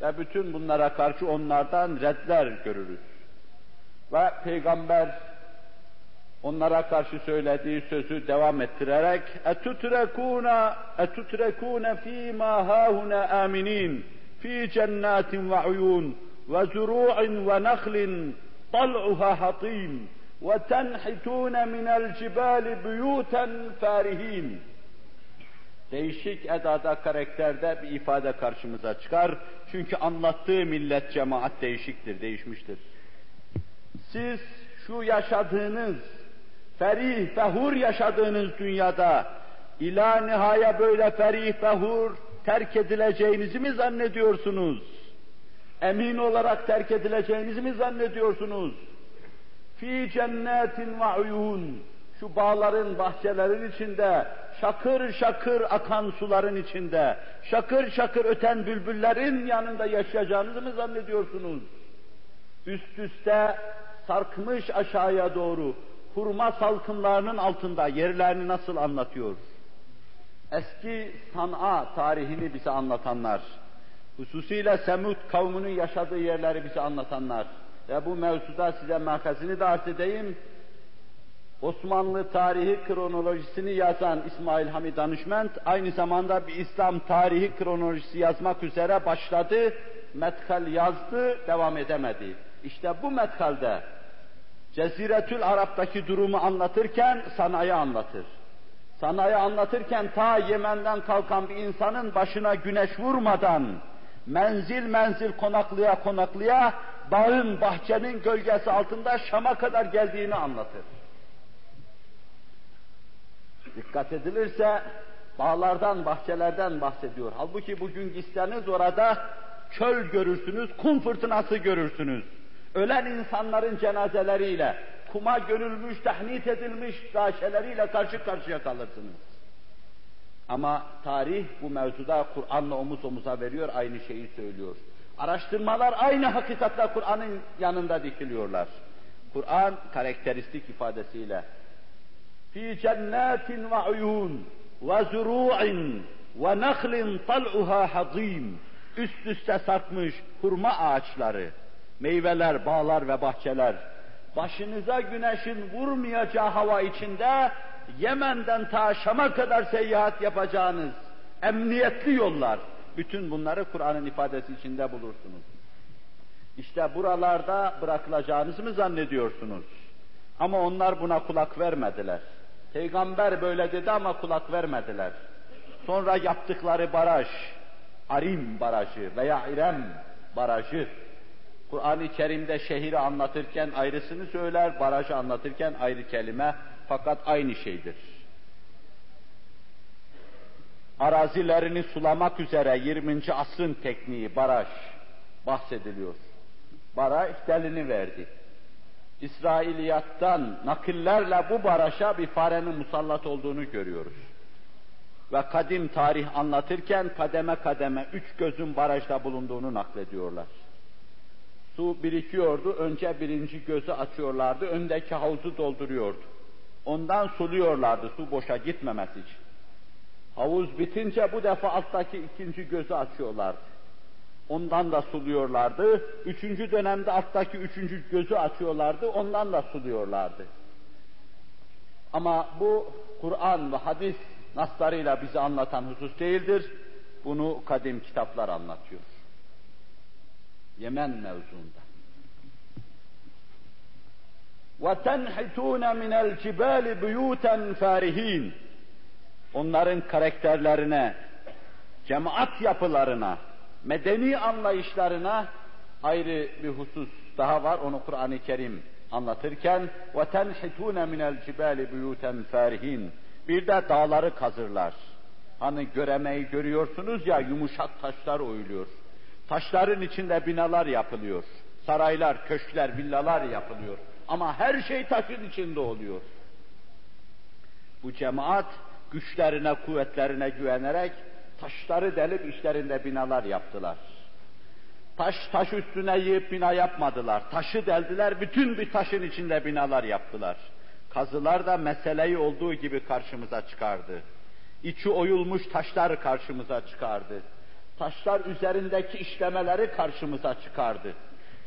Speaker 2: Ve bütün bunlara karşı onlardan redler görürüz. Ve Peygamber onlara karşı söylediği sözü devam ettirerek etutrekuna etutrekuna fi ma hauna aminin fi cennatin ve uyun ve zuru'in ve nahlin tal'uha hatim ve tenhitun min el cibali buyutan farihin Değişik edada, karakterde bir ifade karşımıza çıkar. Çünkü anlattığı millet cemaat değişiktir, değişmiştir. Siz şu yaşadığınız ferih, fehur yaşadığınız dünyada ila nihaya böyle ferih, fehur terk edileceğinizi mi zannediyorsunuz? Emin olarak terk edileceğinizi mi zannediyorsunuz? Fi cennetin ve uyun. Şu bağların, bahçelerin içinde, şakır şakır akan suların içinde, şakır şakır öten bülbüllerin yanında yaşayacağınızı mı zannediyorsunuz? Üst üste sarkmış aşağıya doğru, hurma salkımlarının altında yerlerini nasıl anlatıyor? Eski San'a tarihini bize anlatanlar, hususiyle Semud kavminin yaşadığı yerleri bize anlatanlar ve bu mevzuda size makasını da arz edeyim. Osmanlı tarihi kronolojisini yazan İsmail Hamid Danışment, aynı zamanda bir İslam tarihi kronolojisi yazmak üzere başladı, metkal yazdı, devam edemedi. İşte bu metkalde Ceziretül Arap'taki durumu anlatırken sanayi anlatır. Sanayi anlatırken ta Yemen'den kalkan bir insanın başına güneş vurmadan menzil menzil konaklaya konaklaya bağın, bahçenin gölgesi altında Şam'a kadar geldiğini anlatır. Dikkat edilirse bağlardan, bahçelerden bahsediyor. Halbuki bugün gitseniz orada çöl görürsünüz, kum fırtınası görürsünüz. Ölen insanların cenazeleriyle, kuma gönülmüş, tehnit edilmiş daşeleriyle karşı karşıya kalırsınız. Ama tarih bu mevzuda Kur'an'la omuz omuza veriyor, aynı şeyi söylüyor. Araştırmalar aynı hakikatle Kur'an'ın yanında dikiliyorlar. Kur'an karakteristik ifadesiyle fi cennetin ve uyun ve zuru'in ve nahlin tal'uha hazim üst üste sarkmış hurma ağaçları, meyveler, bağlar ve bahçeler, başınıza güneşin vurmayacağı hava içinde Yemen'den ta Şam'a kadar seyahat yapacağınız emniyetli yollar, bütün bunları Kur'an'ın ifadesi içinde bulursunuz. İşte buralarda bırakılacağınızı mı zannediyorsunuz? Ama onlar buna kulak vermediler. Peygamber böyle dedi ama kulak vermediler. Sonra yaptıkları baraj, Arim barajı veya İrem barajı, Kur'an-ı Kerim'de şehri anlatırken ayrısını söyler, barajı anlatırken ayrı kelime, fakat aynı şeydir. Arazilerini sulamak üzere 20. asrın tekniği baraj bahsediliyor. Baraj delini verdi. İsrailiyattan nakillerle bu baraja bir farenin musallat olduğunu görüyoruz. Ve kadim tarih anlatırken kademe kademe üç gözün barajda bulunduğunu naklediyorlar. Su birikiyordu, önce birinci gözü açıyorlardı, öndeki havuzu dolduruyordu. Ondan suluyorlardı su boşa gitmemesi için. Havuz bitince bu defa alttaki ikinci gözü açıyorlardı. Ondan da suluyorlardı. Üçüncü dönemde alttaki üçüncü gözü açıyorlardı. Ondan da suluyorlardı. Ama bu Kur'an ve hadis naslarıyla bize anlatan husus değildir. Bunu kadim kitaplar anlatıyor. Yemen mevzuunda. وَتَنْحِتُونَ مِنَ الْجِبَالِ بُيُوتًا فَارِه۪ينَ Onların karakterlerine, cemaat yapılarına, medeni anlayışlarına ayrı bir husus daha var. Onu Kur'an-ı Kerim anlatırken وَتَنْحِتُونَ مِنَ الْجِبَالِ بُيُوتًا فَارِه۪ينَ Bir de dağları kazırlar. Hani göremeyi görüyorsunuz ya yumuşak taşlar oyuluyor. Taşların içinde binalar yapılıyor. Saraylar, köşkler, villalar yapılıyor. Ama her şey taşın içinde oluyor. Bu cemaat güçlerine, kuvvetlerine güvenerek taşları delip işlerinde binalar yaptılar. Taş taş üstüne yiyip bina yapmadılar. Taşı deldiler, bütün bir taşın içinde binalar yaptılar. Kazılar da meseleyi olduğu gibi karşımıza çıkardı. İçi oyulmuş taşlar karşımıza çıkardı. Taşlar üzerindeki işlemeleri karşımıza çıkardı.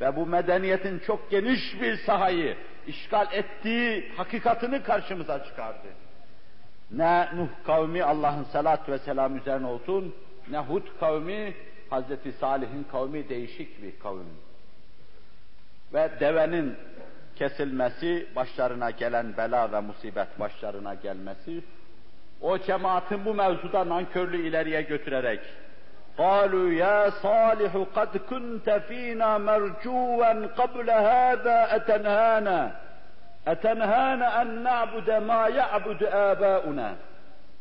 Speaker 2: Ve bu medeniyetin çok geniş bir sahayı işgal ettiği hakikatini karşımıza çıkardı. Ne Nuh kavmi Allah'ın salat ve selam üzerine olsun, ne Hud kavmi, Hazreti Salih'in kavmi değişik bir kavim. Ve devenin kesilmesi, başlarına gelen bela ve musibet başlarına gelmesi, o cemaatin bu mevzuda nankörlüğü ileriye götürerek, قالوا يا صالح قد كنت فينا مرجوا قبل هذا أتنهانا اَتَنْهَانَ اَنْ نَعْبُدَ مَا يَعْبُدُ آبَاؤُنَا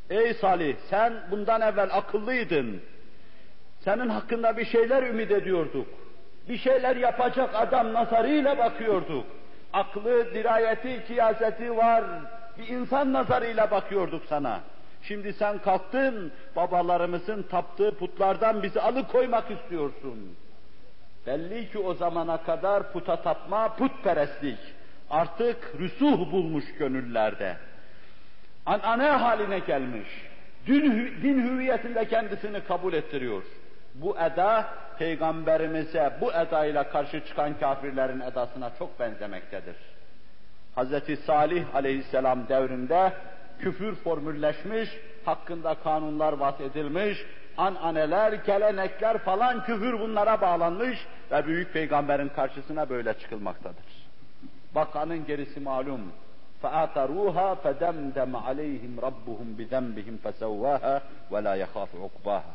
Speaker 2: Ey Salih, sen bundan evvel akıllıydın. Senin hakkında bir şeyler ümit ediyorduk. Bir şeyler yapacak adam nazarıyla bakıyorduk. Aklı, dirayeti, kıyaseti var. Bir insan nazarıyla bakıyorduk sana. Şimdi sen kalktın, babalarımızın taptığı putlardan bizi alıkoymak istiyorsun. Belli ki o zamana kadar puta tapma, putperestlik artık rüsuh bulmuş gönüllerde. Anane haline gelmiş. Din, din hüviyetinde kendisini kabul ettiriyor. Bu eda peygamberimize bu edayla karşı çıkan kafirlerin edasına çok benzemektedir. Hz. Salih aleyhisselam devrinde küfür formülleşmiş, hakkında kanunlar bahsedilmiş, ananeler, gelenekler falan küfür bunlara bağlanmış ve büyük peygamberin karşısına böyle çıkılmaktadır. Bakanın gerisi malum. فَاَثَرُوهَا فَدَمْدَمَ عَلَيْهِمْ رَبُّهُمْ بِذَنْبِهِمْ فَسَوَّاهَا وَلَا يَخَافُ عُقْبَاهَا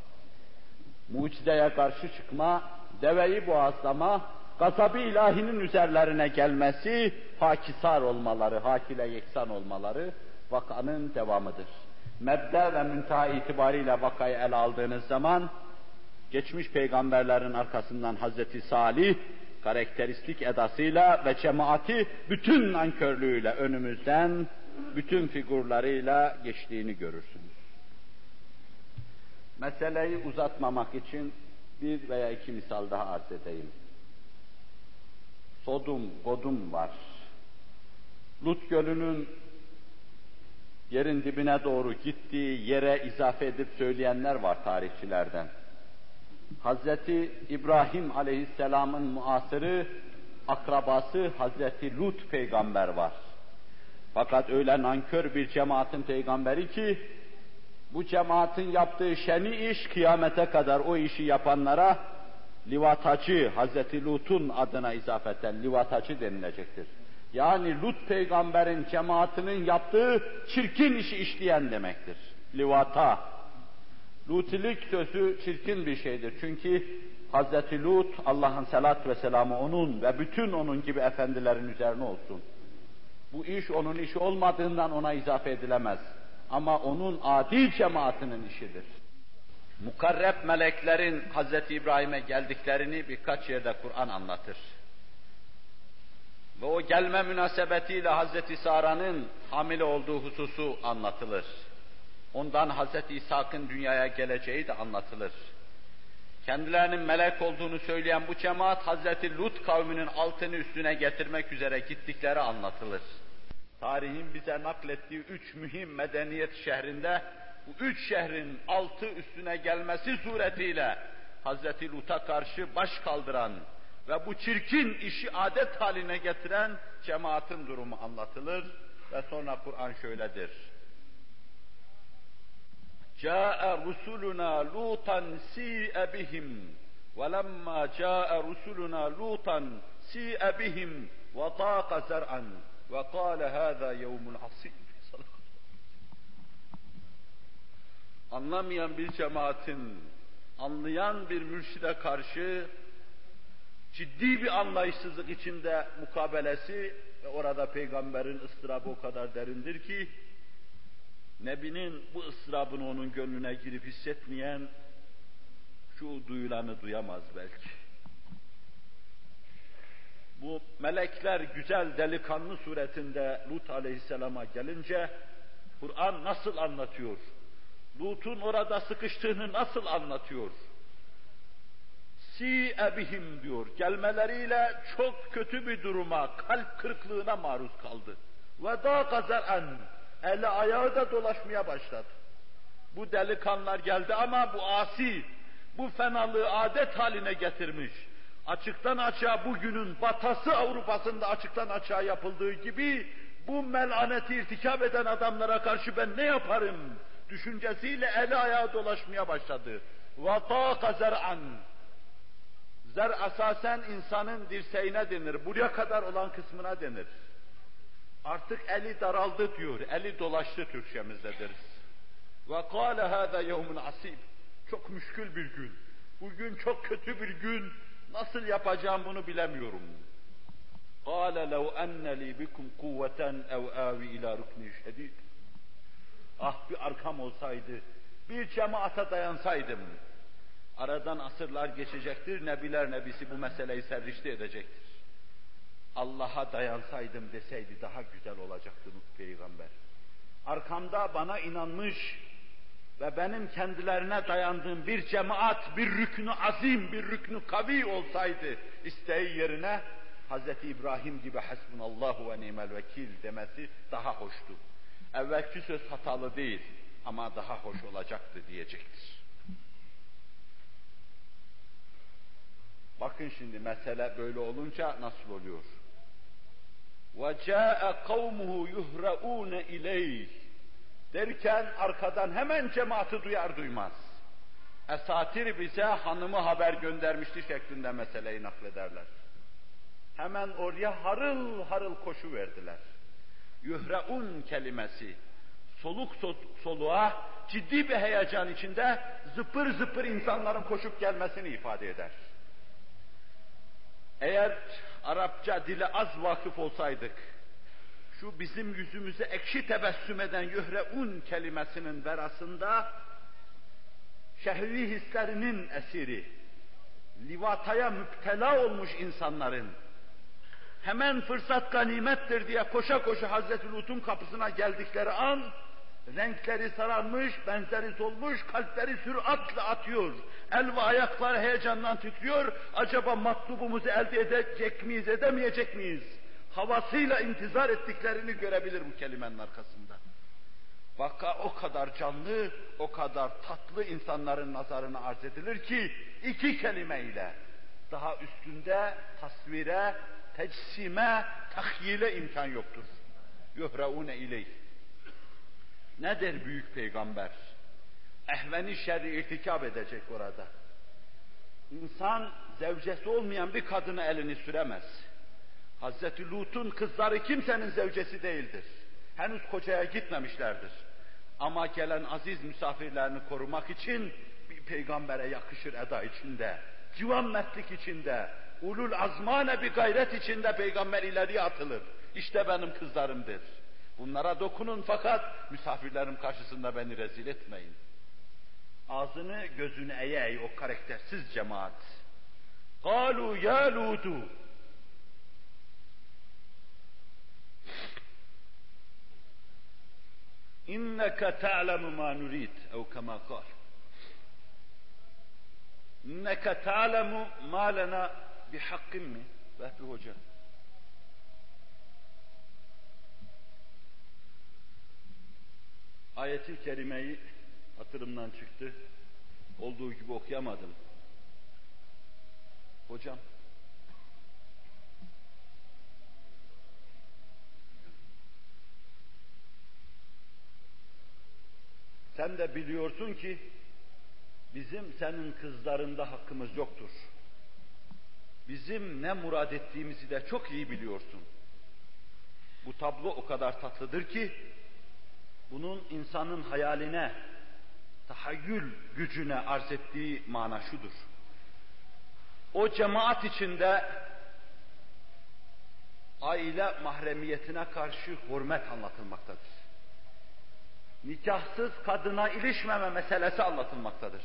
Speaker 2: Mucizeye karşı çıkma, deveyi boğazlama, gazabı ilahinin üzerlerine gelmesi, hakisar olmaları, hakile yeksan olmaları vakanın devamıdır. Mebde ve müntaha itibariyle vakayı ele aldığınız zaman, geçmiş peygamberlerin arkasından Hazreti Salih, karakteristik edasıyla ve cemaati bütün nankörlüğüyle önümüzden, bütün figürleriyle geçtiğini görürsünüz. Meseleyi uzatmamak için bir veya iki misal daha arz edeyim. Sodum, Godum var. Lut Gölü'nün yerin dibine doğru gittiği yere izafe edip söyleyenler var tarihçilerden. Hazreti İbrahim aleyhisselamın muasırı, akrabası Hazreti Lut peygamber var. Fakat öyle nankör bir cemaatin peygamberi ki, bu cemaatin yaptığı şeni iş kıyamete kadar o işi yapanlara livatacı, Hazreti Lut'un adına izafeten livatacı denilecektir. Yani Lut peygamberin cemaatinin yaptığı çirkin işi işleyen demektir. Livata. Lutilik sözü çirkin bir şeydir. Çünkü Hazreti Lut, Allah'ın selat ve selamı onun ve bütün onun gibi efendilerin üzerine olsun. Bu iş onun işi olmadığından ona izafe edilemez. Ama onun adi cemaatinin işidir. Mukarreb meleklerin Hazreti İbrahim'e geldiklerini birkaç yerde Kur'an anlatır. Ve o gelme münasebetiyle Hazreti Sara'nın hamile olduğu hususu anlatılır. Ondan Hazreti İshak'ın dünyaya geleceği de anlatılır. Kendilerinin melek olduğunu söyleyen bu cemaat Hazreti Lut kavminin altını üstüne getirmek üzere gittikleri anlatılır. Tarihin bize naklettiği üç mühim medeniyet şehrinde bu üç şehrin altı üstüne gelmesi suretiyle Hazreti Lut'a karşı baş kaldıran ve bu çirkin işi adet haline getiren cemaatin durumu anlatılır ve sonra Kur'an şöyledir. جاء رسلنا لوطا سيء بهم ولما جاء رسلنا لوطا سيء بهم وضاق زرعا وقال هذا يوم عصيب Anlamayan bir cemaatin, anlayan bir mürşide karşı ciddi bir anlayışsızlık içinde mukabelesi ve orada peygamberin ıstırabı o kadar derindir ki, Nebinin bu ıstırabını onun gönlüne girip hissetmeyen, şu duyulanı duyamaz belki. Bu melekler güzel delikanlı suretinde Lut aleyhisselama gelince, Kur'an nasıl anlatıyor? Lut'un orada sıkıştığını nasıl anlatıyor? Si ebihim diyor. Gelmeleriyle çok kötü bir duruma, kalp kırıklığına maruz kaldı. Ve da kazaren eli ayağı da dolaşmaya başladı. Bu delikanlar geldi ama bu asi, bu fenalığı adet haline getirmiş. Açıktan açığa bugünün batası Avrupa'sında açıktan açığa yapıldığı gibi bu melaneti irtikap eden adamlara karşı ben ne yaparım düşüncesiyle eli ayağı dolaşmaya başladı. وَطَاقَ زَرْعًا Zer asasen insanın dirseğine denir, buraya kadar olan kısmına denir. Artık eli daraldı diyor, eli dolaştı Türkçemizde deriz. وَقَالَ هَذَا يَوْمٌ asib. Çok müşkül bir gün. Bugün çok kötü bir gün. Nasıl yapacağım bunu bilemiyorum. قال لو أن لي بكم قوة أو آوي إلى ركن شديد Ah bir arkam olsaydı, bir cemaate dayansaydım. Aradan asırlar geçecektir, Nebiler Nebisi bu meseleyi serrişte edecektir. Allah'a dayansaydım deseydi daha güzel olacaktı Nuh Peygamber. Arkamda bana inanmış ve benim kendilerine dayandığım bir cemaat, bir rüknü azim, bir rüknü kavi olsaydı isteği yerine Hz. İbrahim gibi hasbunallahu ve nimel vekil demesi daha hoştu. Evvelki söz hatalı değil ama daha hoş olacaktı diyecektir. Bakın şimdi mesele böyle olunca nasıl oluyor? وَجَاءَ قَوْمُهُ يُهْرَؤُونَ اِلَيْهِ Derken arkadan hemen cemaati duyar duymaz. Esatir bize hanımı haber göndermişti şeklinde meseleyi naklederler. Hemen oraya harıl harıl koşu verdiler. Yuhraun kelimesi soluk soluğa ciddi bir heyecan içinde zıpır zıpır insanların koşup gelmesini ifade eder. Eğer Arapça dile az vakıf olsaydık, şu bizim yüzümüze ekşi tebessüm eden yuhreun kelimesinin verasında şehvi hislerinin esiri, livataya müptela olmuş insanların hemen fırsat ganimettir diye koşa koşa Hazreti Lut'un kapısına geldikleri an renkleri sararmış, benzeri solmuş, kalpleri süratle atıyor. El ve ayaklar heyecandan titriyor. Acaba matlubumuzu elde edecek miyiz, edemeyecek miyiz? Havasıyla intizar ettiklerini görebilir bu kelimenin arkasında. Vaka o kadar canlı, o kadar tatlı insanların nazarına arz edilir ki iki kelimeyle daha üstünde tasvire, tecsime, tahyile imkan yoktur. Yuhraune ileyh. Nedir büyük peygamber? Ehveni şerri irtikap edecek orada. İnsan zevcesi olmayan bir kadına elini süremez. Hazreti Lut'un kızları kimsenin zevcesi değildir. Henüz kocaya gitmemişlerdir. Ama gelen aziz misafirlerini korumak için bir peygambere yakışır eda içinde, civan mertlik içinde, ulul azmane bir gayret içinde peygamber ileriye atılır. İşte benim kızlarımdır. Bunlara dokunun fakat misafirlerim karşısında beni rezil etmeyin. Ağzını gözünü eğe ey o karaktersiz cemaat. قالوا ya Lutu İnneke ta'lemu ma nurid ev kema kal. İnneke ta'lemu ma lena bihakkin mi? Vehbi Hoca. Ayeti kerimeyi hatırımdan çıktı. Olduğu gibi okuyamadım. Hocam. Sen de biliyorsun ki bizim senin kızlarında hakkımız yoktur. Bizim ne murad ettiğimizi de çok iyi biliyorsun. Bu tablo o kadar tatlıdır ki bunun insanın hayaline, tahayyül gücüne arz ettiği mana şudur. O cemaat içinde aile mahremiyetine karşı hürmet anlatılmaktadır. Nikahsız kadına ilişmeme meselesi anlatılmaktadır.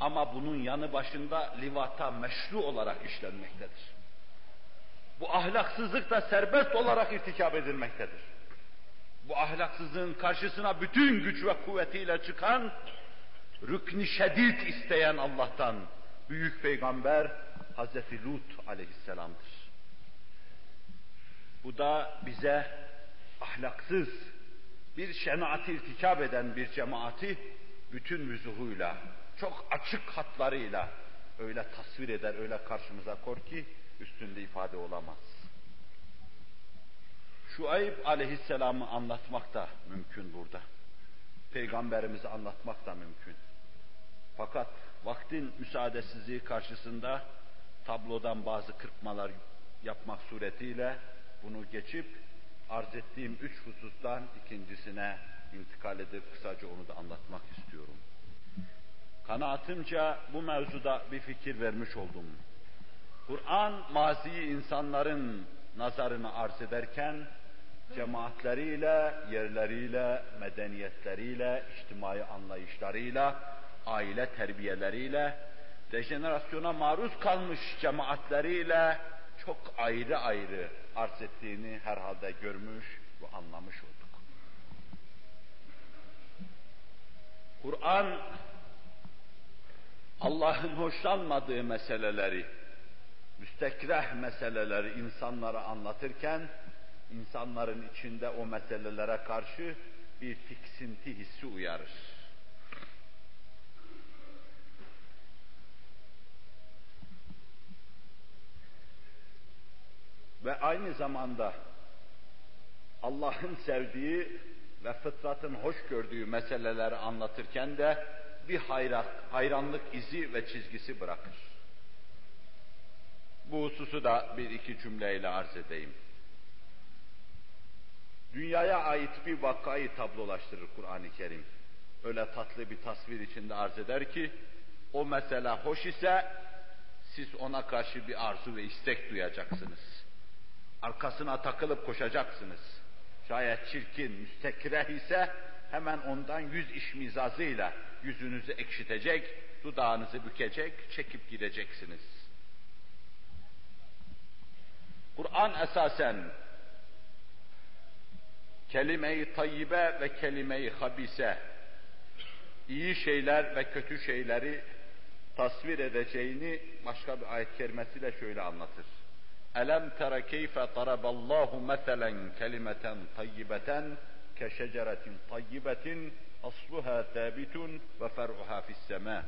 Speaker 2: Ama bunun yanı başında livata meşru olarak işlenmektedir. Bu ahlaksızlık da serbest olarak irtikap edilmektedir bu ahlaksızlığın karşısına bütün güç ve kuvvetiyle çıkan, rükni şedid isteyen Allah'tan büyük peygamber Hazreti Lut aleyhisselamdır. Bu da bize ahlaksız, bir şenaati irtikap eden bir cemaati bütün vüzuhuyla, çok açık hatlarıyla öyle tasvir eder, öyle karşımıza kor ki üstünde ifade olamaz. Şuayb aleyhisselamı anlatmak da mümkün burada. Peygamberimizi anlatmak da mümkün. Fakat vaktin müsaadesizliği karşısında tablodan bazı kırpmalar yapmak suretiyle bunu geçip arz ettiğim üç husustan ikincisine intikal edip kısaca onu da anlatmak istiyorum. Kanaatimce bu mevzuda bir fikir vermiş oldum. Kur'an mazi insanların
Speaker 1: nazarını arz ederken, cemaatleriyle, yerleriyle, medeniyetleriyle, içtimai anlayışlarıyla, aile terbiyeleriyle, dejenerasyona maruz kalmış cemaatleriyle çok ayrı ayrı arz ettiğini herhalde görmüş ve anlamış olduk. Kur'an Allah'ın hoşlanmadığı meseleleri, müstekreh meseleleri insanlara anlatırken, insanların içinde o meselelere karşı bir tiksinti hissi uyarır. Ve aynı zamanda Allah'ın sevdiği ve fıtratın hoş gördüğü meseleleri anlatırken de bir hayran, hayranlık izi ve çizgisi bırakır. Bu hususu da bir iki cümleyle arz edeyim. Dünyaya ait bir vakayı tablolaştırır Kur'an-ı Kerim. Öyle tatlı bir tasvir içinde arz eder ki, o mesele hoş ise siz ona karşı bir arzu ve istek duyacaksınız. Arkasına takılıp koşacaksınız. Şayet çirkin, müstekreh ise hemen ondan yüz iş mizazıyla yüzünüzü ekşitecek, dudağınızı bükecek, çekip gideceksiniz. Kur'an esasen kelime-i tayyibe ve kelime-i habise iyi şeyler ve kötü şeyleri tasvir edeceğini başka bir ayet kerimesiyle şöyle anlatır. Elem tere keyfe taraballahu meselen kelimeten tayyibeten keşeceretin tayyibetin asluha sabitun ve fer'uha fis-sema.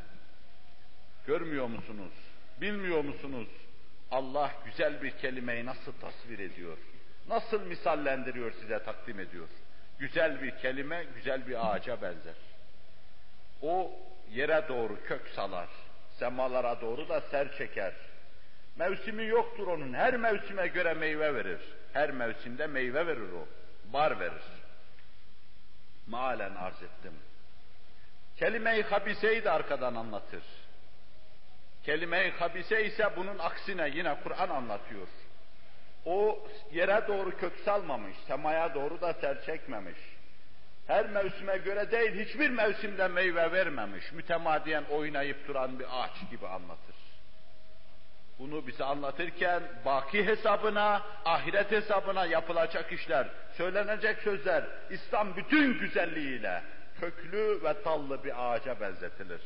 Speaker 1: Görmüyor musunuz? Bilmiyor musunuz? Allah güzel bir kelimeyi nasıl tasvir ediyor? Nasıl misallendiriyor size takdim ediyor? Güzel bir kelime, güzel bir ağaca benzer. O yere doğru kök salar, semalara doğru da ser çeker. Mevsimi yoktur onun, her mevsime göre meyve verir. Her mevsimde meyve verir o, bar verir. Malen arz ettim. Kelime-i habiseyi de arkadan anlatır. Kelime-i habise ise bunun aksine yine Kur'an anlatıyor. O yere doğru kök salmamış, semaya doğru da ser çekmemiş. Her mevsime göre değil, hiçbir mevsimde meyve vermemiş. Mütemadiyen oynayıp duran bir ağaç gibi anlatır. Bunu bize anlatırken baki hesabına, ahiret hesabına yapılacak işler, söylenecek sözler, İslam bütün güzelliğiyle köklü ve dallı bir ağaca benzetilir.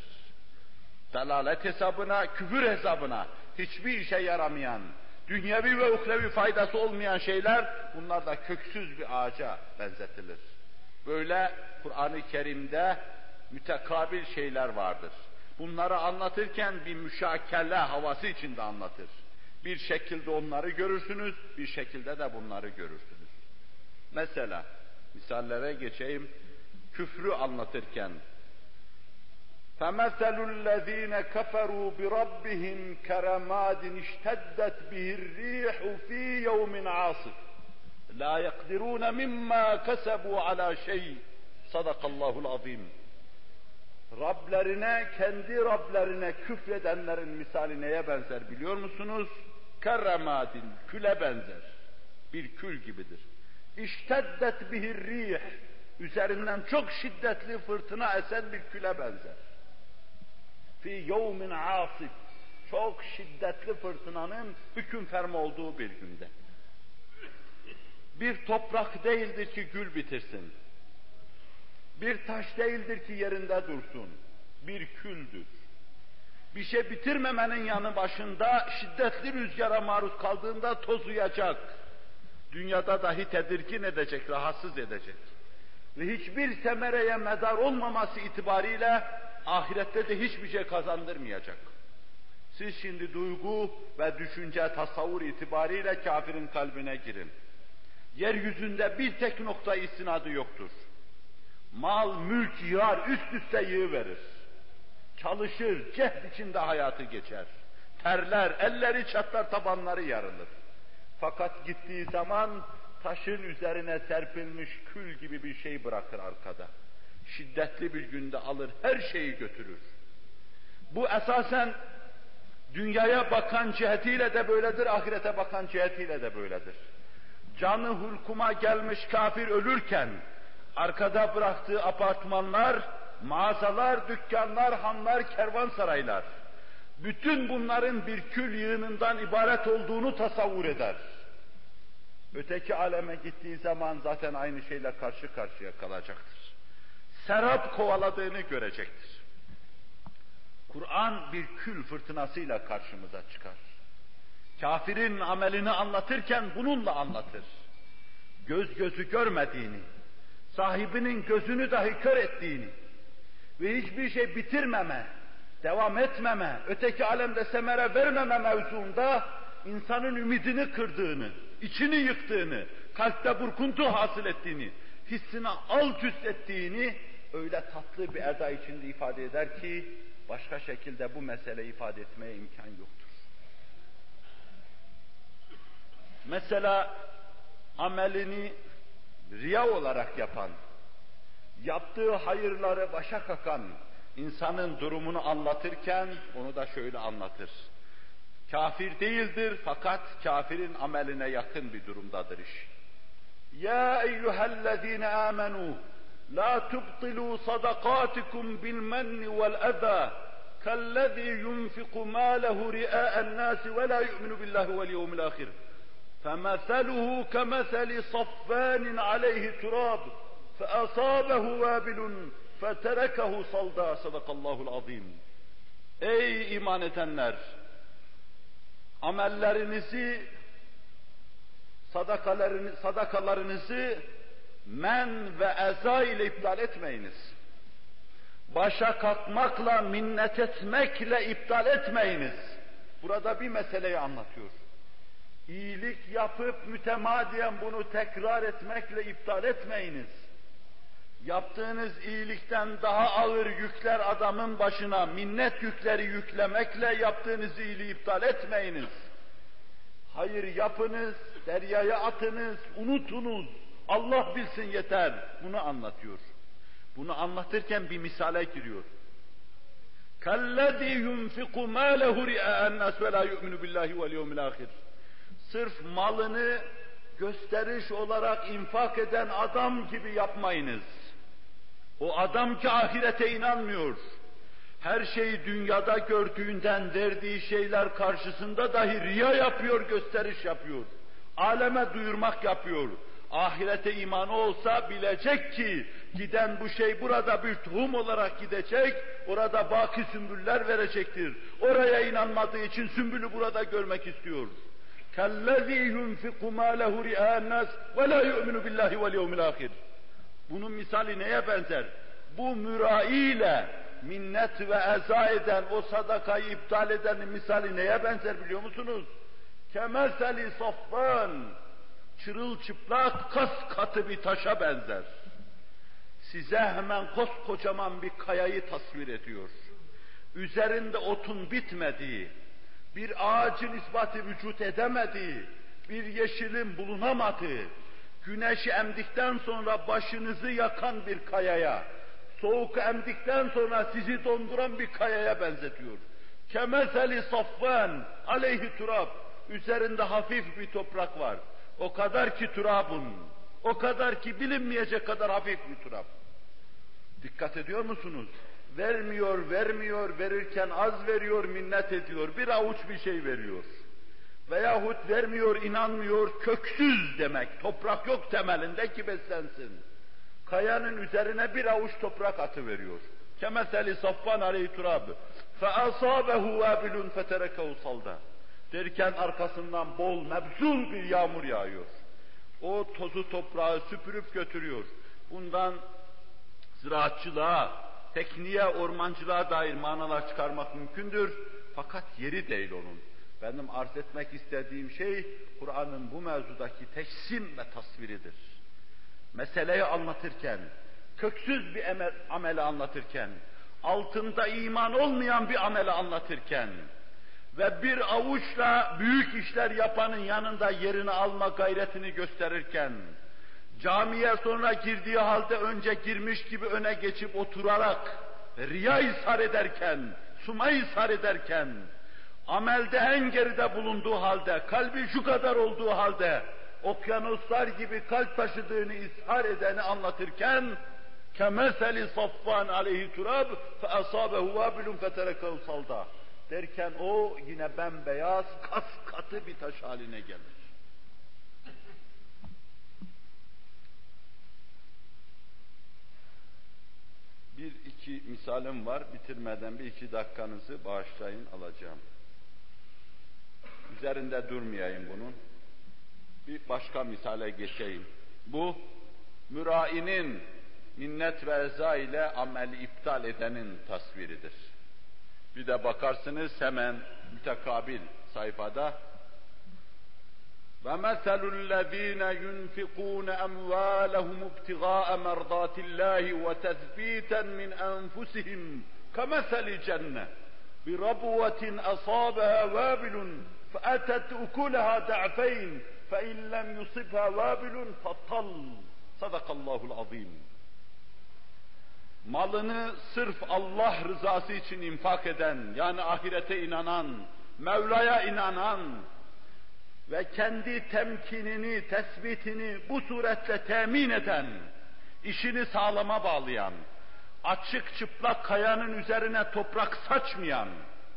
Speaker 1: Dalalet hesabına, küfür hesabına hiçbir işe yaramayan, dünyevi ve uhrevi faydası olmayan şeyler, bunlar da köksüz bir ağaca benzetilir. Böyle Kur'an-ı Kerim'de mütekabil şeyler vardır. Bunları anlatırken bir müşakele havası içinde anlatır. Bir şekilde onları görürsünüz, bir şekilde de bunları görürsünüz. Mesela, misallere geçeyim, küfrü anlatırken, فَمَثَلُ الَّذ۪ينَ كَفَرُوا بِرَبِّهِمْ كَرَمَادٍ اشْتَدَّتْ بِهِ الرِّيحُ ف۪ي يَوْمٍ عَاصِفٍ لَا يَقْدِرُونَ مِمَّا كَسَبُوا عَلَى شَيْءٍ صَدَقَ اللّٰهُ الْعَظِيمُ Rablerine, kendi Rablerine küfredenlerin misali neye benzer biliyor musunuz? Kerremadin, küle benzer. Bir kül gibidir. İşteddet bihir rih, üzerinden çok şiddetli fırtına esen bir küle benzer. Fi yevmin asif, çok şiddetli fırtınanın hüküm ferma olduğu bir günde. Bir toprak değildir ki gül bitirsin. Bir taş değildir ki yerinde dursun. Bir küldür. Bir şey bitirmemenin yanı başında şiddetli rüzgara maruz kaldığında tozuyacak. Dünyada dahi tedirgin edecek, rahatsız edecek. Ve hiçbir semereye medar olmaması itibariyle ahirette de hiçbir şey kazandırmayacak. Siz şimdi duygu ve düşünce, tasavvur itibariyle kafirin kalbine girin. Yeryüzünde bir tek nokta istinadı yoktur. Mal, mülk yığar, üst üste yığıverir. Çalışır, cehd içinde hayatı geçer. Terler, elleri çatlar, tabanları yarılır. Fakat gittiği zaman taşın üzerine serpilmiş kül gibi bir şey bırakır arkada. Şiddetli bir günde alır, her şeyi götürür. Bu esasen
Speaker 2: Dünyaya bakan cihetiyle de böyledir, ahirete bakan cihetiyle de böyledir. Canı hulkuma gelmiş kafir ölürken, arkada bıraktığı apartmanlar, mağazalar, dükkanlar, hanlar, kervansaraylar, bütün bunların bir kül yığınından ibaret olduğunu tasavvur eder. Öteki aleme gittiği zaman zaten aynı şeyle karşı karşıya kalacaktır. Serap kovaladığını görecektir. Kur'an bir kül fırtınasıyla karşımıza çıkar. Kafirin amelini anlatırken bununla anlatır. Göz gözü görmediğini, sahibinin gözünü dahi kör ettiğini ve hiçbir şey bitirmeme, devam etmeme, öteki alemde semere vermeme mevzuunda insanın ümidini kırdığını, içini yıktığını, kalpte burkuntu hasıl ettiğini, hissini alt üst ettiğini öyle tatlı bir eda içinde ifade eder ki başka şekilde bu mesele ifade etmeye imkan yoktur. Mesela amelini riya olarak yapan, yaptığı hayırları başa kakan insanın durumunu anlatırken onu da şöyle anlatır. Kafir değildir fakat kafirin ameline yakın bir durumdadır iş. Ya eyyühellezine amenu la tubtilu sadakatikum bil menni vel eza كالذي ينفق ماله رئاء الناس ولا يؤمن بالله واليوم الآخر فمثله كمثل صفان عليه تراب فأصابه وابل فَتَرَكَهُ صَلْدًا Sadakallahul azim. Ey iman edenler! Amellerinizi, sadakalarını, sadakalarınızı men ve eza ile iptal etmeyiniz. Başa kalkmakla, minnet etmekle iptal etmeyiniz. Burada bir meseleyi anlatıyor. İyilik yapıp mütemadiyen bunu tekrar etmekle iptal etmeyiniz Yaptığınız iyilikten daha ağır yükler adamın başına minnet yükleri yüklemekle yaptığınız iyiliği iptal etmeyiniz. Hayır yapınız, deryaya atınız, unutunuz. Allah bilsin yeter. Bunu anlatıyor. Bunu anlatırken bir misale giriyor. كَالَّذ۪ي يُنْفِقُ مَالَهُ رِئَاءَ النَّاسِ وَلَا يُؤْمِنُ بِاللّٰهِ وَالْيَوْمِ الْآخِرِ Sırf malını gösteriş olarak infak eden adam gibi yapmayınız. O adam ki ahirete inanmıyor. Her şeyi dünyada gördüğünden verdiği şeyler karşısında dahi riya yapıyor, gösteriş yapıyor. Aleme duyurmak yapıyor. Ahirete imanı olsa bilecek ki giden bu şey burada bir tohum olarak gidecek, orada baki sümbüller verecektir. Oraya inanmadığı için sümbülü burada görmek istiyor. كَالَّذ۪ي يُنْفِقُ مَالَهُ رِئَاءَ النَّاسِ وَلَا يُؤْمِنُ بِاللّٰهِ وَالْيَوْمِ الْآخِرِ bunun misali neye benzer? Bu müraiyle minnet ve eza eden, o sadakayı iptal edenin misali neye benzer biliyor musunuz? Kemeseli safvan, çırılçıplak kas katı bir taşa benzer. Size hemen koskocaman bir kayayı tasvir ediyor. Üzerinde otun bitmediği, bir ağacın ispatı vücut edemediği, bir yeşilin bulunamadığı, güneşi emdikten sonra başınızı yakan bir kayaya, soğuk emdikten sonra sizi donduran bir kayaya benzetiyor. Kemeseli safvan aleyhi turab, üzerinde hafif bir toprak var. O kadar ki turabun. O kadar ki bilinmeyecek kadar hafif bir turab. Dikkat ediyor musunuz? Vermiyor, vermiyor, verirken az veriyor, minnet ediyor. Bir avuç bir şey veriyor. Veyahut vermiyor, inanmıyor, köksüz demek. Toprak yok temelinde ki beslensin. Kayanın üzerine bir avuç toprak atı veriyor. Kemeseli safvan aleyh turab. Fe asabehu abilun feterekehu. Derken arkasından bol, mebzul bir yağmur yağıyor. O tozu toprağı süpürüp götürüyor. Bundan ziraatçılığa, tekniğe, ormancılığa dair manalar çıkarmak mümkündür. Fakat yeri değil onun. Benim arz etmek istediğim şey Kur'an'ın bu mevzudaki teksim ve tasviridir. Meseleyi anlatırken, köksüz bir emel, ameli anlatırken, altında iman olmayan bir ameli anlatırken ve bir avuçla büyük işler yapanın yanında yerini alma gayretini gösterirken, camiye sonra girdiği halde önce girmiş gibi öne geçip oturarak, riya ishar ederken, suma ishar ederken, amelde en geride bulunduğu halde, kalbi şu kadar olduğu halde, okyanuslar gibi kalp taşıdığını ishar edeni anlatırken, kemeseli saffan aleyhi turab fe asabehu vabilun feterekehu salda. Derken o yine bembeyaz, kas katı bir taş haline gelir. Bir iki misalim var, bitirmeden bir iki dakikanızı bağışlayın alacağım. Üzerinde durmayayım bunun. Bir başka misale geçeyim. Bu, mürainin minnet ve eza ile ameli iptal edenin tasviridir. Bir de bakarsınız hemen mütekabil sayfada. ومثل الذين ينفقون أموالهم ابتغاء مرضات الله وتثبيتا من أنفسهم كمثل جنة بربوة أصابها وابل فأتت أكلها ضعفين فإن لم يصبها وابل فطل. صدق الله العظيم. Malını sırf Allah rızası için infak eden, yani ahirete inanan, Mevla'ya inanan ve kendi temkinini, tespitini bu suretle temin eden, işini sağlama bağlayan, açık çıplak kayanın üzerine toprak saçmayan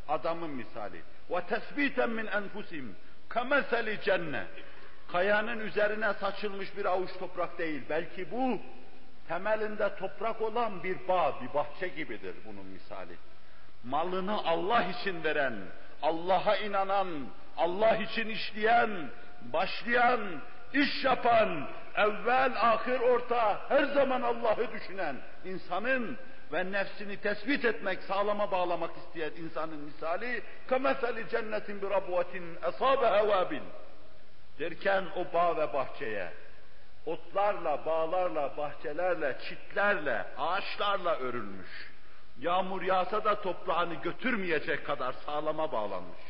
Speaker 2: adamın misali. Ve tesbiten min enfusim kemeseli cennet. Kayanın üzerine saçılmış bir avuç toprak değil. Belki bu Temelinde toprak olan bir bağ, bir bahçe gibidir bunun misali. Malını Allah için veren, Allah'a inanan, Allah için işleyen, başlayan, iş yapan, evvel, ahir, orta, her zaman Allah'ı düşünen insanın ve nefsini tespit etmek, sağlama bağlamak isteyen insanın misali kemeseli cennetin bir rabuatin esabe hevabil derken o bağ ve bahçeye otlarla, bağlarla, bahçelerle, çitlerle, ağaçlarla örülmüş. Yağmur yağsa da toprağını götürmeyecek kadar sağlama bağlanmış.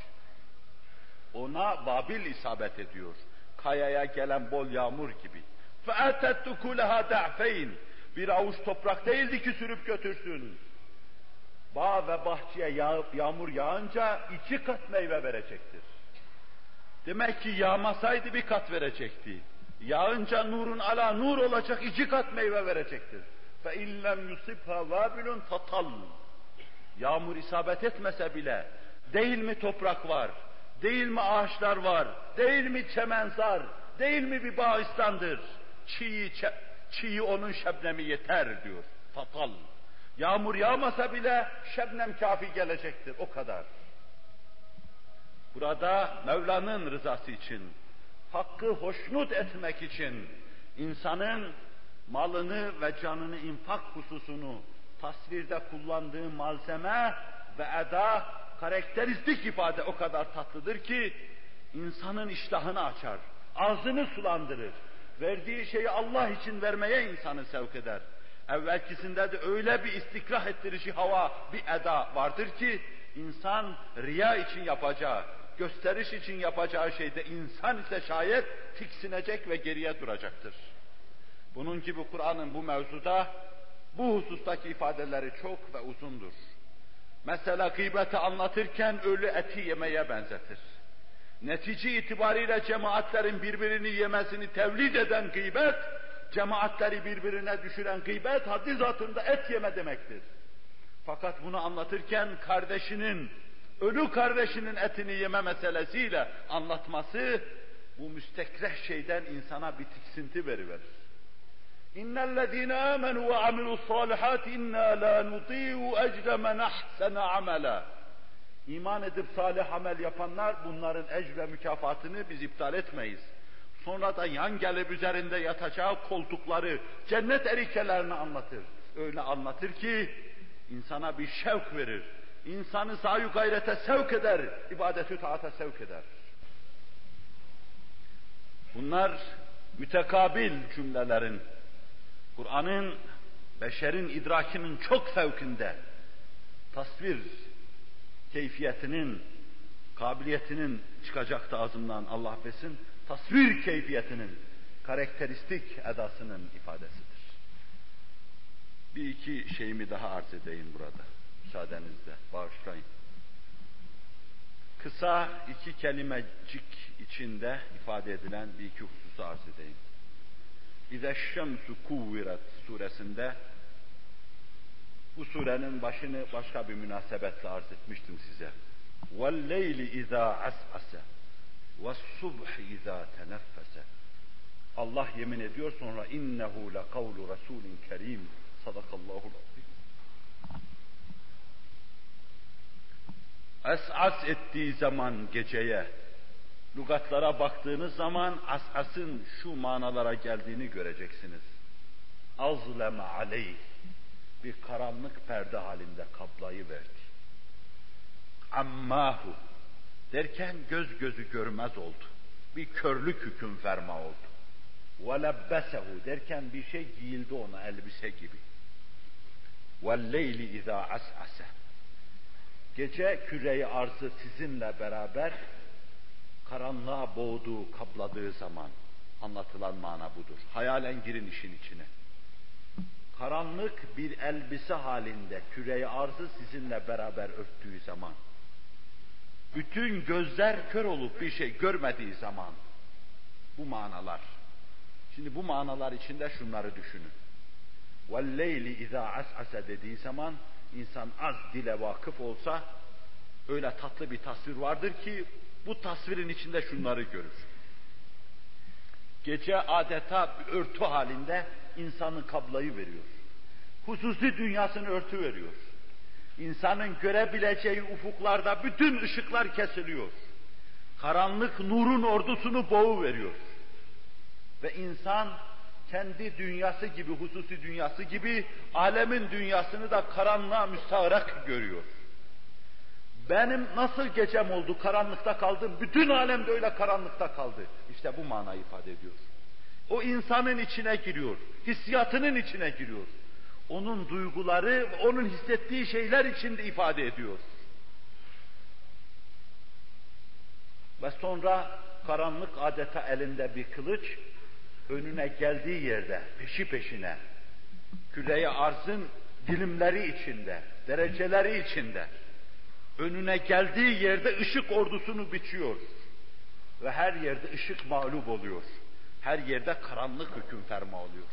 Speaker 2: Ona vabil isabet ediyor. Kayaya gelen bol yağmur gibi. فَاَتَتْ تُكُلَهَا دَعْفَيْنِ Bir avuç toprak değildi ki sürüp götürsün. Bağ ve bahçeye yağ, yağmur yağınca iki kat meyve verecektir. Demek ki yağmasaydı bir kat verecekti. Yağınca nurun ala nur olacak, iki kat meyve verecektir. Fe illem yusibha vabilun fatal. Yağmur isabet etmese bile değil mi toprak var, değil mi ağaçlar var, değil mi çemenzar, değil mi bir bağistandır. Çiği, çiği onun şebnemi yeter diyor. Fatal. Yağmur yağmasa bile şebnem kafi gelecektir. O kadar. Burada Mevla'nın rızası için hakkı hoşnut etmek için insanın malını ve canını infak hususunu tasvirde kullandığı malzeme ve eda karakteristik ifade o kadar tatlıdır ki insanın iştahını açar, ağzını sulandırır. Verdiği şeyi Allah için vermeye insanı sevk eder. Evvelkisinde de öyle bir istikrah ettirici hava, bir eda vardır ki insan riya için yapacağı, gösteriş için yapacağı şeyde insan ise şayet tiksinecek ve geriye duracaktır. Bunun gibi Kur'an'ın bu mevzuda bu husustaki ifadeleri çok ve uzundur. Mesela gıybeti anlatırken ölü eti yemeye benzetir. Netice itibariyle cemaatlerin birbirini yemesini tevlid eden gıybet, cemaatleri birbirine düşüren gıybet haddi zatında et yeme demektir. Fakat bunu anlatırken kardeşinin ölü kardeşinin etini yeme meselesiyle anlatması bu müstekreh şeyden insana bir tiksinti veriverir. İnnellezîne âmenû ve amilussâlihâti innâ lâ nutî'u ecre men ahsene amela. İman edip salih amel yapanlar bunların ecre mükafatını biz iptal etmeyiz. Sonra da yan gelip üzerinde yatacağı koltukları, cennet erikelerini anlatır. Öyle anlatır ki insana bir şevk verir insanı sayu gayrete sevk eder, ibadetü taata sevk eder. Bunlar mütekabil cümlelerin, Kur'an'ın beşerin idrakinin çok fevkinde tasvir keyfiyetinin, kabiliyetinin çıkacaktı ağzımdan Allah affetsin, tasvir keyfiyetinin, karakteristik edasının ifadesidir. Bir iki şeyimi daha arz edeyim burada müsaadenizle bağışlayın. kısa iki kelimecik içinde ifade edilen bir iki hususu arz edeyim. İze şemsu kuvviret suresinde bu surenin başını başka bir münasebetle arz etmiştim size. وَالْلَيْلِ اِذَا عَسْعَسَ وَالصُّبْحِ اِذَا تَنَفَّسَ Allah yemin ediyor sonra innehu la kavlu rasulin kerim sadakallahu Es'as ettiği zaman geceye, lügatlara baktığınız zaman as'asın şu manalara geldiğini göreceksiniz. Azleme aleyh, bir karanlık perde halinde kablayı verdi. Ammahu, derken göz gözü görmez oldu. Bir körlük hüküm ferma oldu. وَلَبَّسَهُ derken bir şey giyildi ona elbise gibi. وَالْلَيْلِ اِذَا عَسْعَسَ Gece küreyi arzı sizinle beraber karanlığa boğduğu, kapladığı zaman anlatılan mana budur. Hayalen girin işin içine. Karanlık bir elbise halinde küreyi arzı sizinle beraber örttüğü zaman, bütün gözler kör olup bir şey görmediği zaman, bu manalar. Şimdi bu manalar içinde şunları düşünün. وَالْلَيْلِ اِذَا عَسْعَسَ dediği zaman, insan az dile vakıf olsa, öyle tatlı bir tasvir vardır ki, bu tasvirin içinde şunları görür. Gece adeta bir örtü halinde insanın kablayı veriyor. Hususi dünyasını örtü veriyor. İnsanın görebileceği ufuklarda bütün ışıklar kesiliyor. Karanlık nurun ordusunu boğu veriyor. Ve insan kendi dünyası gibi, hususi dünyası gibi alemin dünyasını da karanlığa müstahrak görüyor. Benim nasıl gecem oldu, karanlıkta kaldım, bütün alem de öyle karanlıkta kaldı. İşte bu manayı ifade ediyor. O insanın içine giriyor, hissiyatının içine giriyor. Onun duyguları, onun hissettiği şeyler içinde ifade ediyor. Ve sonra karanlık adeta elinde bir kılıç, önüne geldiği yerde peşi peşine, küreyi arzın dilimleri içinde, dereceleri içinde, önüne geldiği yerde ışık ordusunu biçiyor. Ve her yerde ışık mağlup oluyor. Her yerde karanlık hüküm ferma oluyor.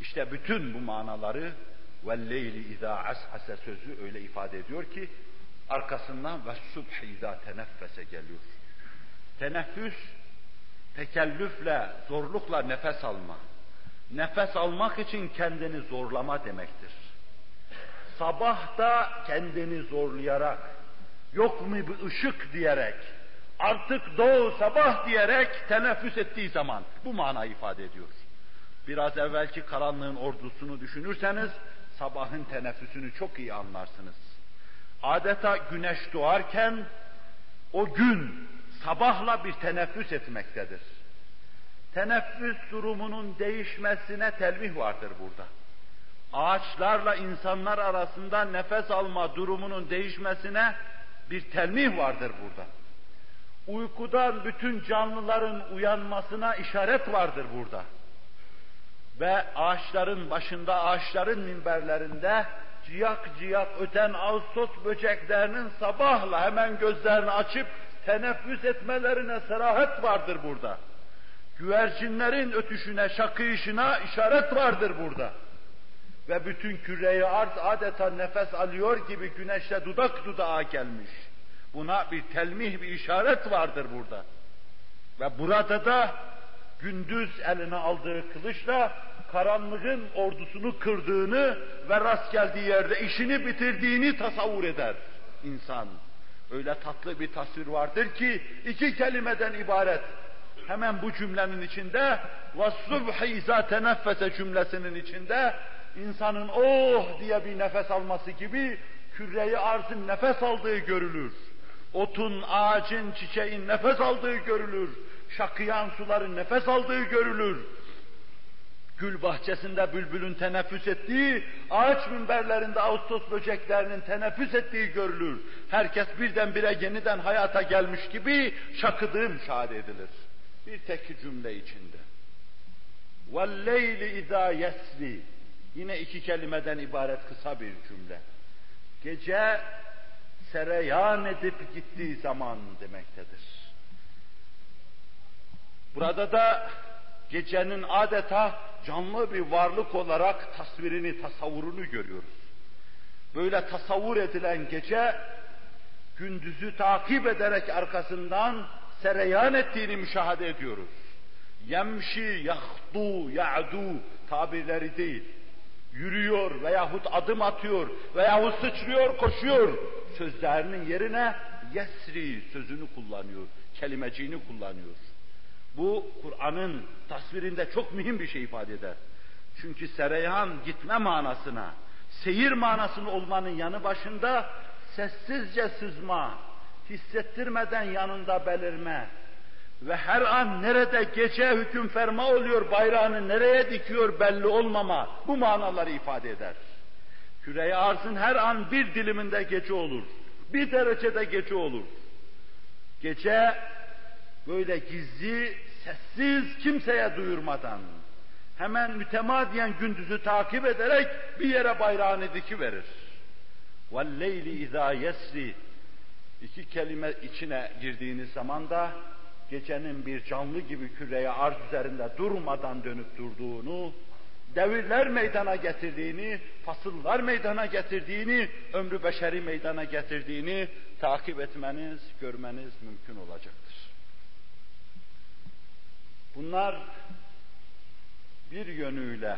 Speaker 2: İşte bütün bu manaları وَالْلَيْلِ اِذَا عَسْعَسَ sözü öyle ifade ediyor ki arkasından وَالسُّبْحِ اِذَا teneffese geliyor. Teneffüs, tekellüfle, zorlukla nefes alma. Nefes almak için kendini zorlama demektir. Sabah da kendini zorlayarak, yok mu bir ışık diyerek, artık doğu sabah diyerek teneffüs ettiği zaman bu mana ifade ediyor. Biraz evvelki karanlığın ordusunu düşünürseniz sabahın teneffüsünü çok iyi anlarsınız. Adeta güneş doğarken o gün sabahla bir teneffüs etmektedir. Teneffüs durumunun değişmesine telvih vardır burada. Ağaçlarla insanlar arasında nefes alma durumunun değişmesine bir telmih vardır burada. Uykudan bütün canlıların uyanmasına işaret vardır burada. Ve ağaçların başında, ağaçların minberlerinde ciyak ciyak öten Ağustos böceklerinin sabahla hemen gözlerini açıp teneffüs etmelerine serahat vardır burada. Güvercinlerin ötüşüne, şakıyışına işaret vardır burada. Ve bütün küreyi arz adeta nefes alıyor gibi güneşle dudak dudağa gelmiş. Buna bir telmih, bir işaret vardır burada. Ve burada da gündüz eline aldığı kılıçla karanlığın ordusunu kırdığını ve rast geldiği yerde işini bitirdiğini tasavvur eder insan. Öyle tatlı bir tasvir vardır ki iki kelimeden ibaret. Hemen bu cümlenin içinde وَالصُّبْحِ اِذَا تَنَفَّسَ cümlesinin içinde insanın oh diye bir nefes alması gibi küreyi arzın nefes aldığı görülür. Otun, ağacın, çiçeğin nefes aldığı görülür. Şakıyan suların nefes aldığı görülür. Gül bahçesinde bülbülün teneffüs ettiği, ağaç minberlerinde Ağustos böceklerinin teneffüs ettiği görülür. Herkes birdenbire yeniden hayata gelmiş gibi şakıdığı müşahede edilir. Bir tek cümle içinde. وَالْلَيْلِ اِذَا يَسْلِ Yine iki kelimeden ibaret kısa bir cümle. Gece sereyan edip gittiği zaman demektedir. Burada da gecenin adeta canlı bir varlık olarak tasvirini, tasavvurunu görüyoruz. Böyle tasavvur edilen gece, gündüzü takip ederek arkasından sereyan ettiğini müşahede ediyoruz. Yemşi, yahdu, ya'du tabirleri değil. Yürüyor veyahut adım atıyor veyahut sıçrıyor, koşuyor. Sözlerinin yerine yesri sözünü kullanıyor, kelimeciğini kullanıyor. Bu Kur'an'ın tasvirinde çok mühim bir şey ifade eder. Çünkü sereyan gitme manasına, seyir manasını olmanın yanı başında sessizce sızma, hissettirmeden yanında belirme ve her an nerede gece hüküm ferma oluyor, bayrağını nereye dikiyor belli olmama bu manaları ifade eder. Küreye arzın her an bir diliminde gece olur, bir derecede gece olur. Gece böyle gizli, sessiz, kimseye duyurmadan, hemen mütemadiyen gündüzü takip ederek bir yere bayrağını dikiverir. وَالْلَيْلِ اِذَا يَسْرِ İki kelime içine girdiğiniz zaman da gecenin bir canlı gibi küreye arz üzerinde durmadan dönüp durduğunu, devirler meydana getirdiğini, fasıllar meydana getirdiğini, ömrü beşeri meydana getirdiğini takip etmeniz, görmeniz mümkün olacaktır. Bunlar bir yönüyle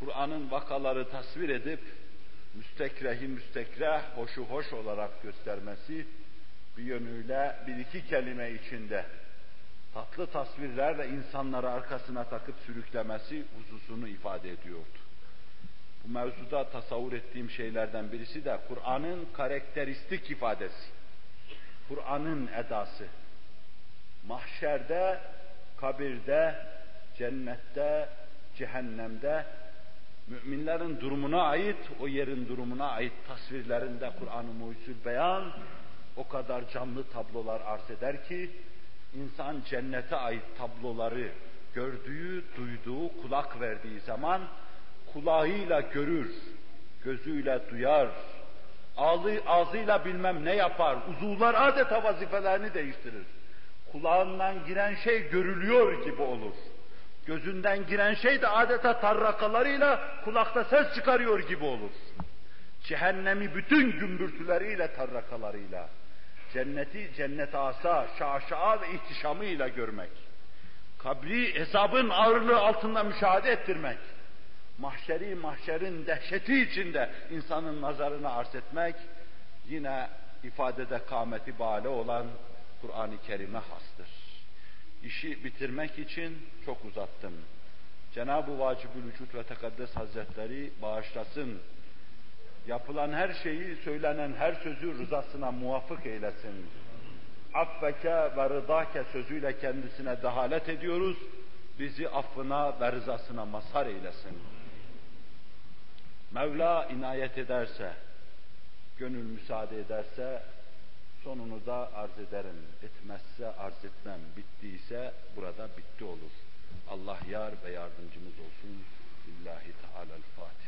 Speaker 2: Kur'an'ın vakaları tasvir edip müstekrehi müstekreh, hoşu hoş olarak göstermesi, bir yönüyle bir iki kelime içinde tatlı tasvirlerle insanları arkasına takıp sürüklemesi hususunu ifade ediyordu. Bu mevzuda tasavvur ettiğim şeylerden birisi de Kur'an'ın karakteristik ifadesi. Kur'an'ın edası. Mahşerde, kabirde, cennette, cehennemde müminlerin durumuna ait, o yerin durumuna ait tasvirlerinde Kur'an-ı Mucizül Beyan o kadar canlı tablolar arz eder ki, insan cennete ait tabloları gördüğü, duyduğu, kulak verdiği zaman kulağıyla görür, gözüyle duyar, ağzı, ağzıyla bilmem ne yapar, uzuvlar adeta vazifelerini değiştirir. Kulağından giren şey görülüyor gibi olur. Gözünden giren şey de adeta tarrakalarıyla kulakta ses çıkarıyor gibi olur. Cehennemi bütün gümbürtüleriyle, tarrakalarıyla, cenneti cennet asa, şaşaa ve ihtişamıyla görmek, kabri hesabın ağırlığı altında müşahede ettirmek, mahşeri mahşerin dehşeti içinde insanın nazarına arz etmek, yine ifadede kâmeti bale olan Kur'an-ı Kerim'e hastır. İşi bitirmek için çok uzattım. Cenab-ı Vacibül Vücut ve Tekaddes Hazretleri bağışlasın. Yapılan her şeyi, söylenen her sözü rızasına muvafık eylesin. Affeke ve rıdake sözüyle kendisine dehalet ediyoruz. Bizi affına ve rızasına mazhar eylesin. Mevla inayet ederse, gönül müsaade ederse sonunu da arz ederim. Etmezse arz etmem. Bittiyse burada bitti olur. Allah yar ve yardımcımız olsun. Lillahi Teala'l-Fatiha.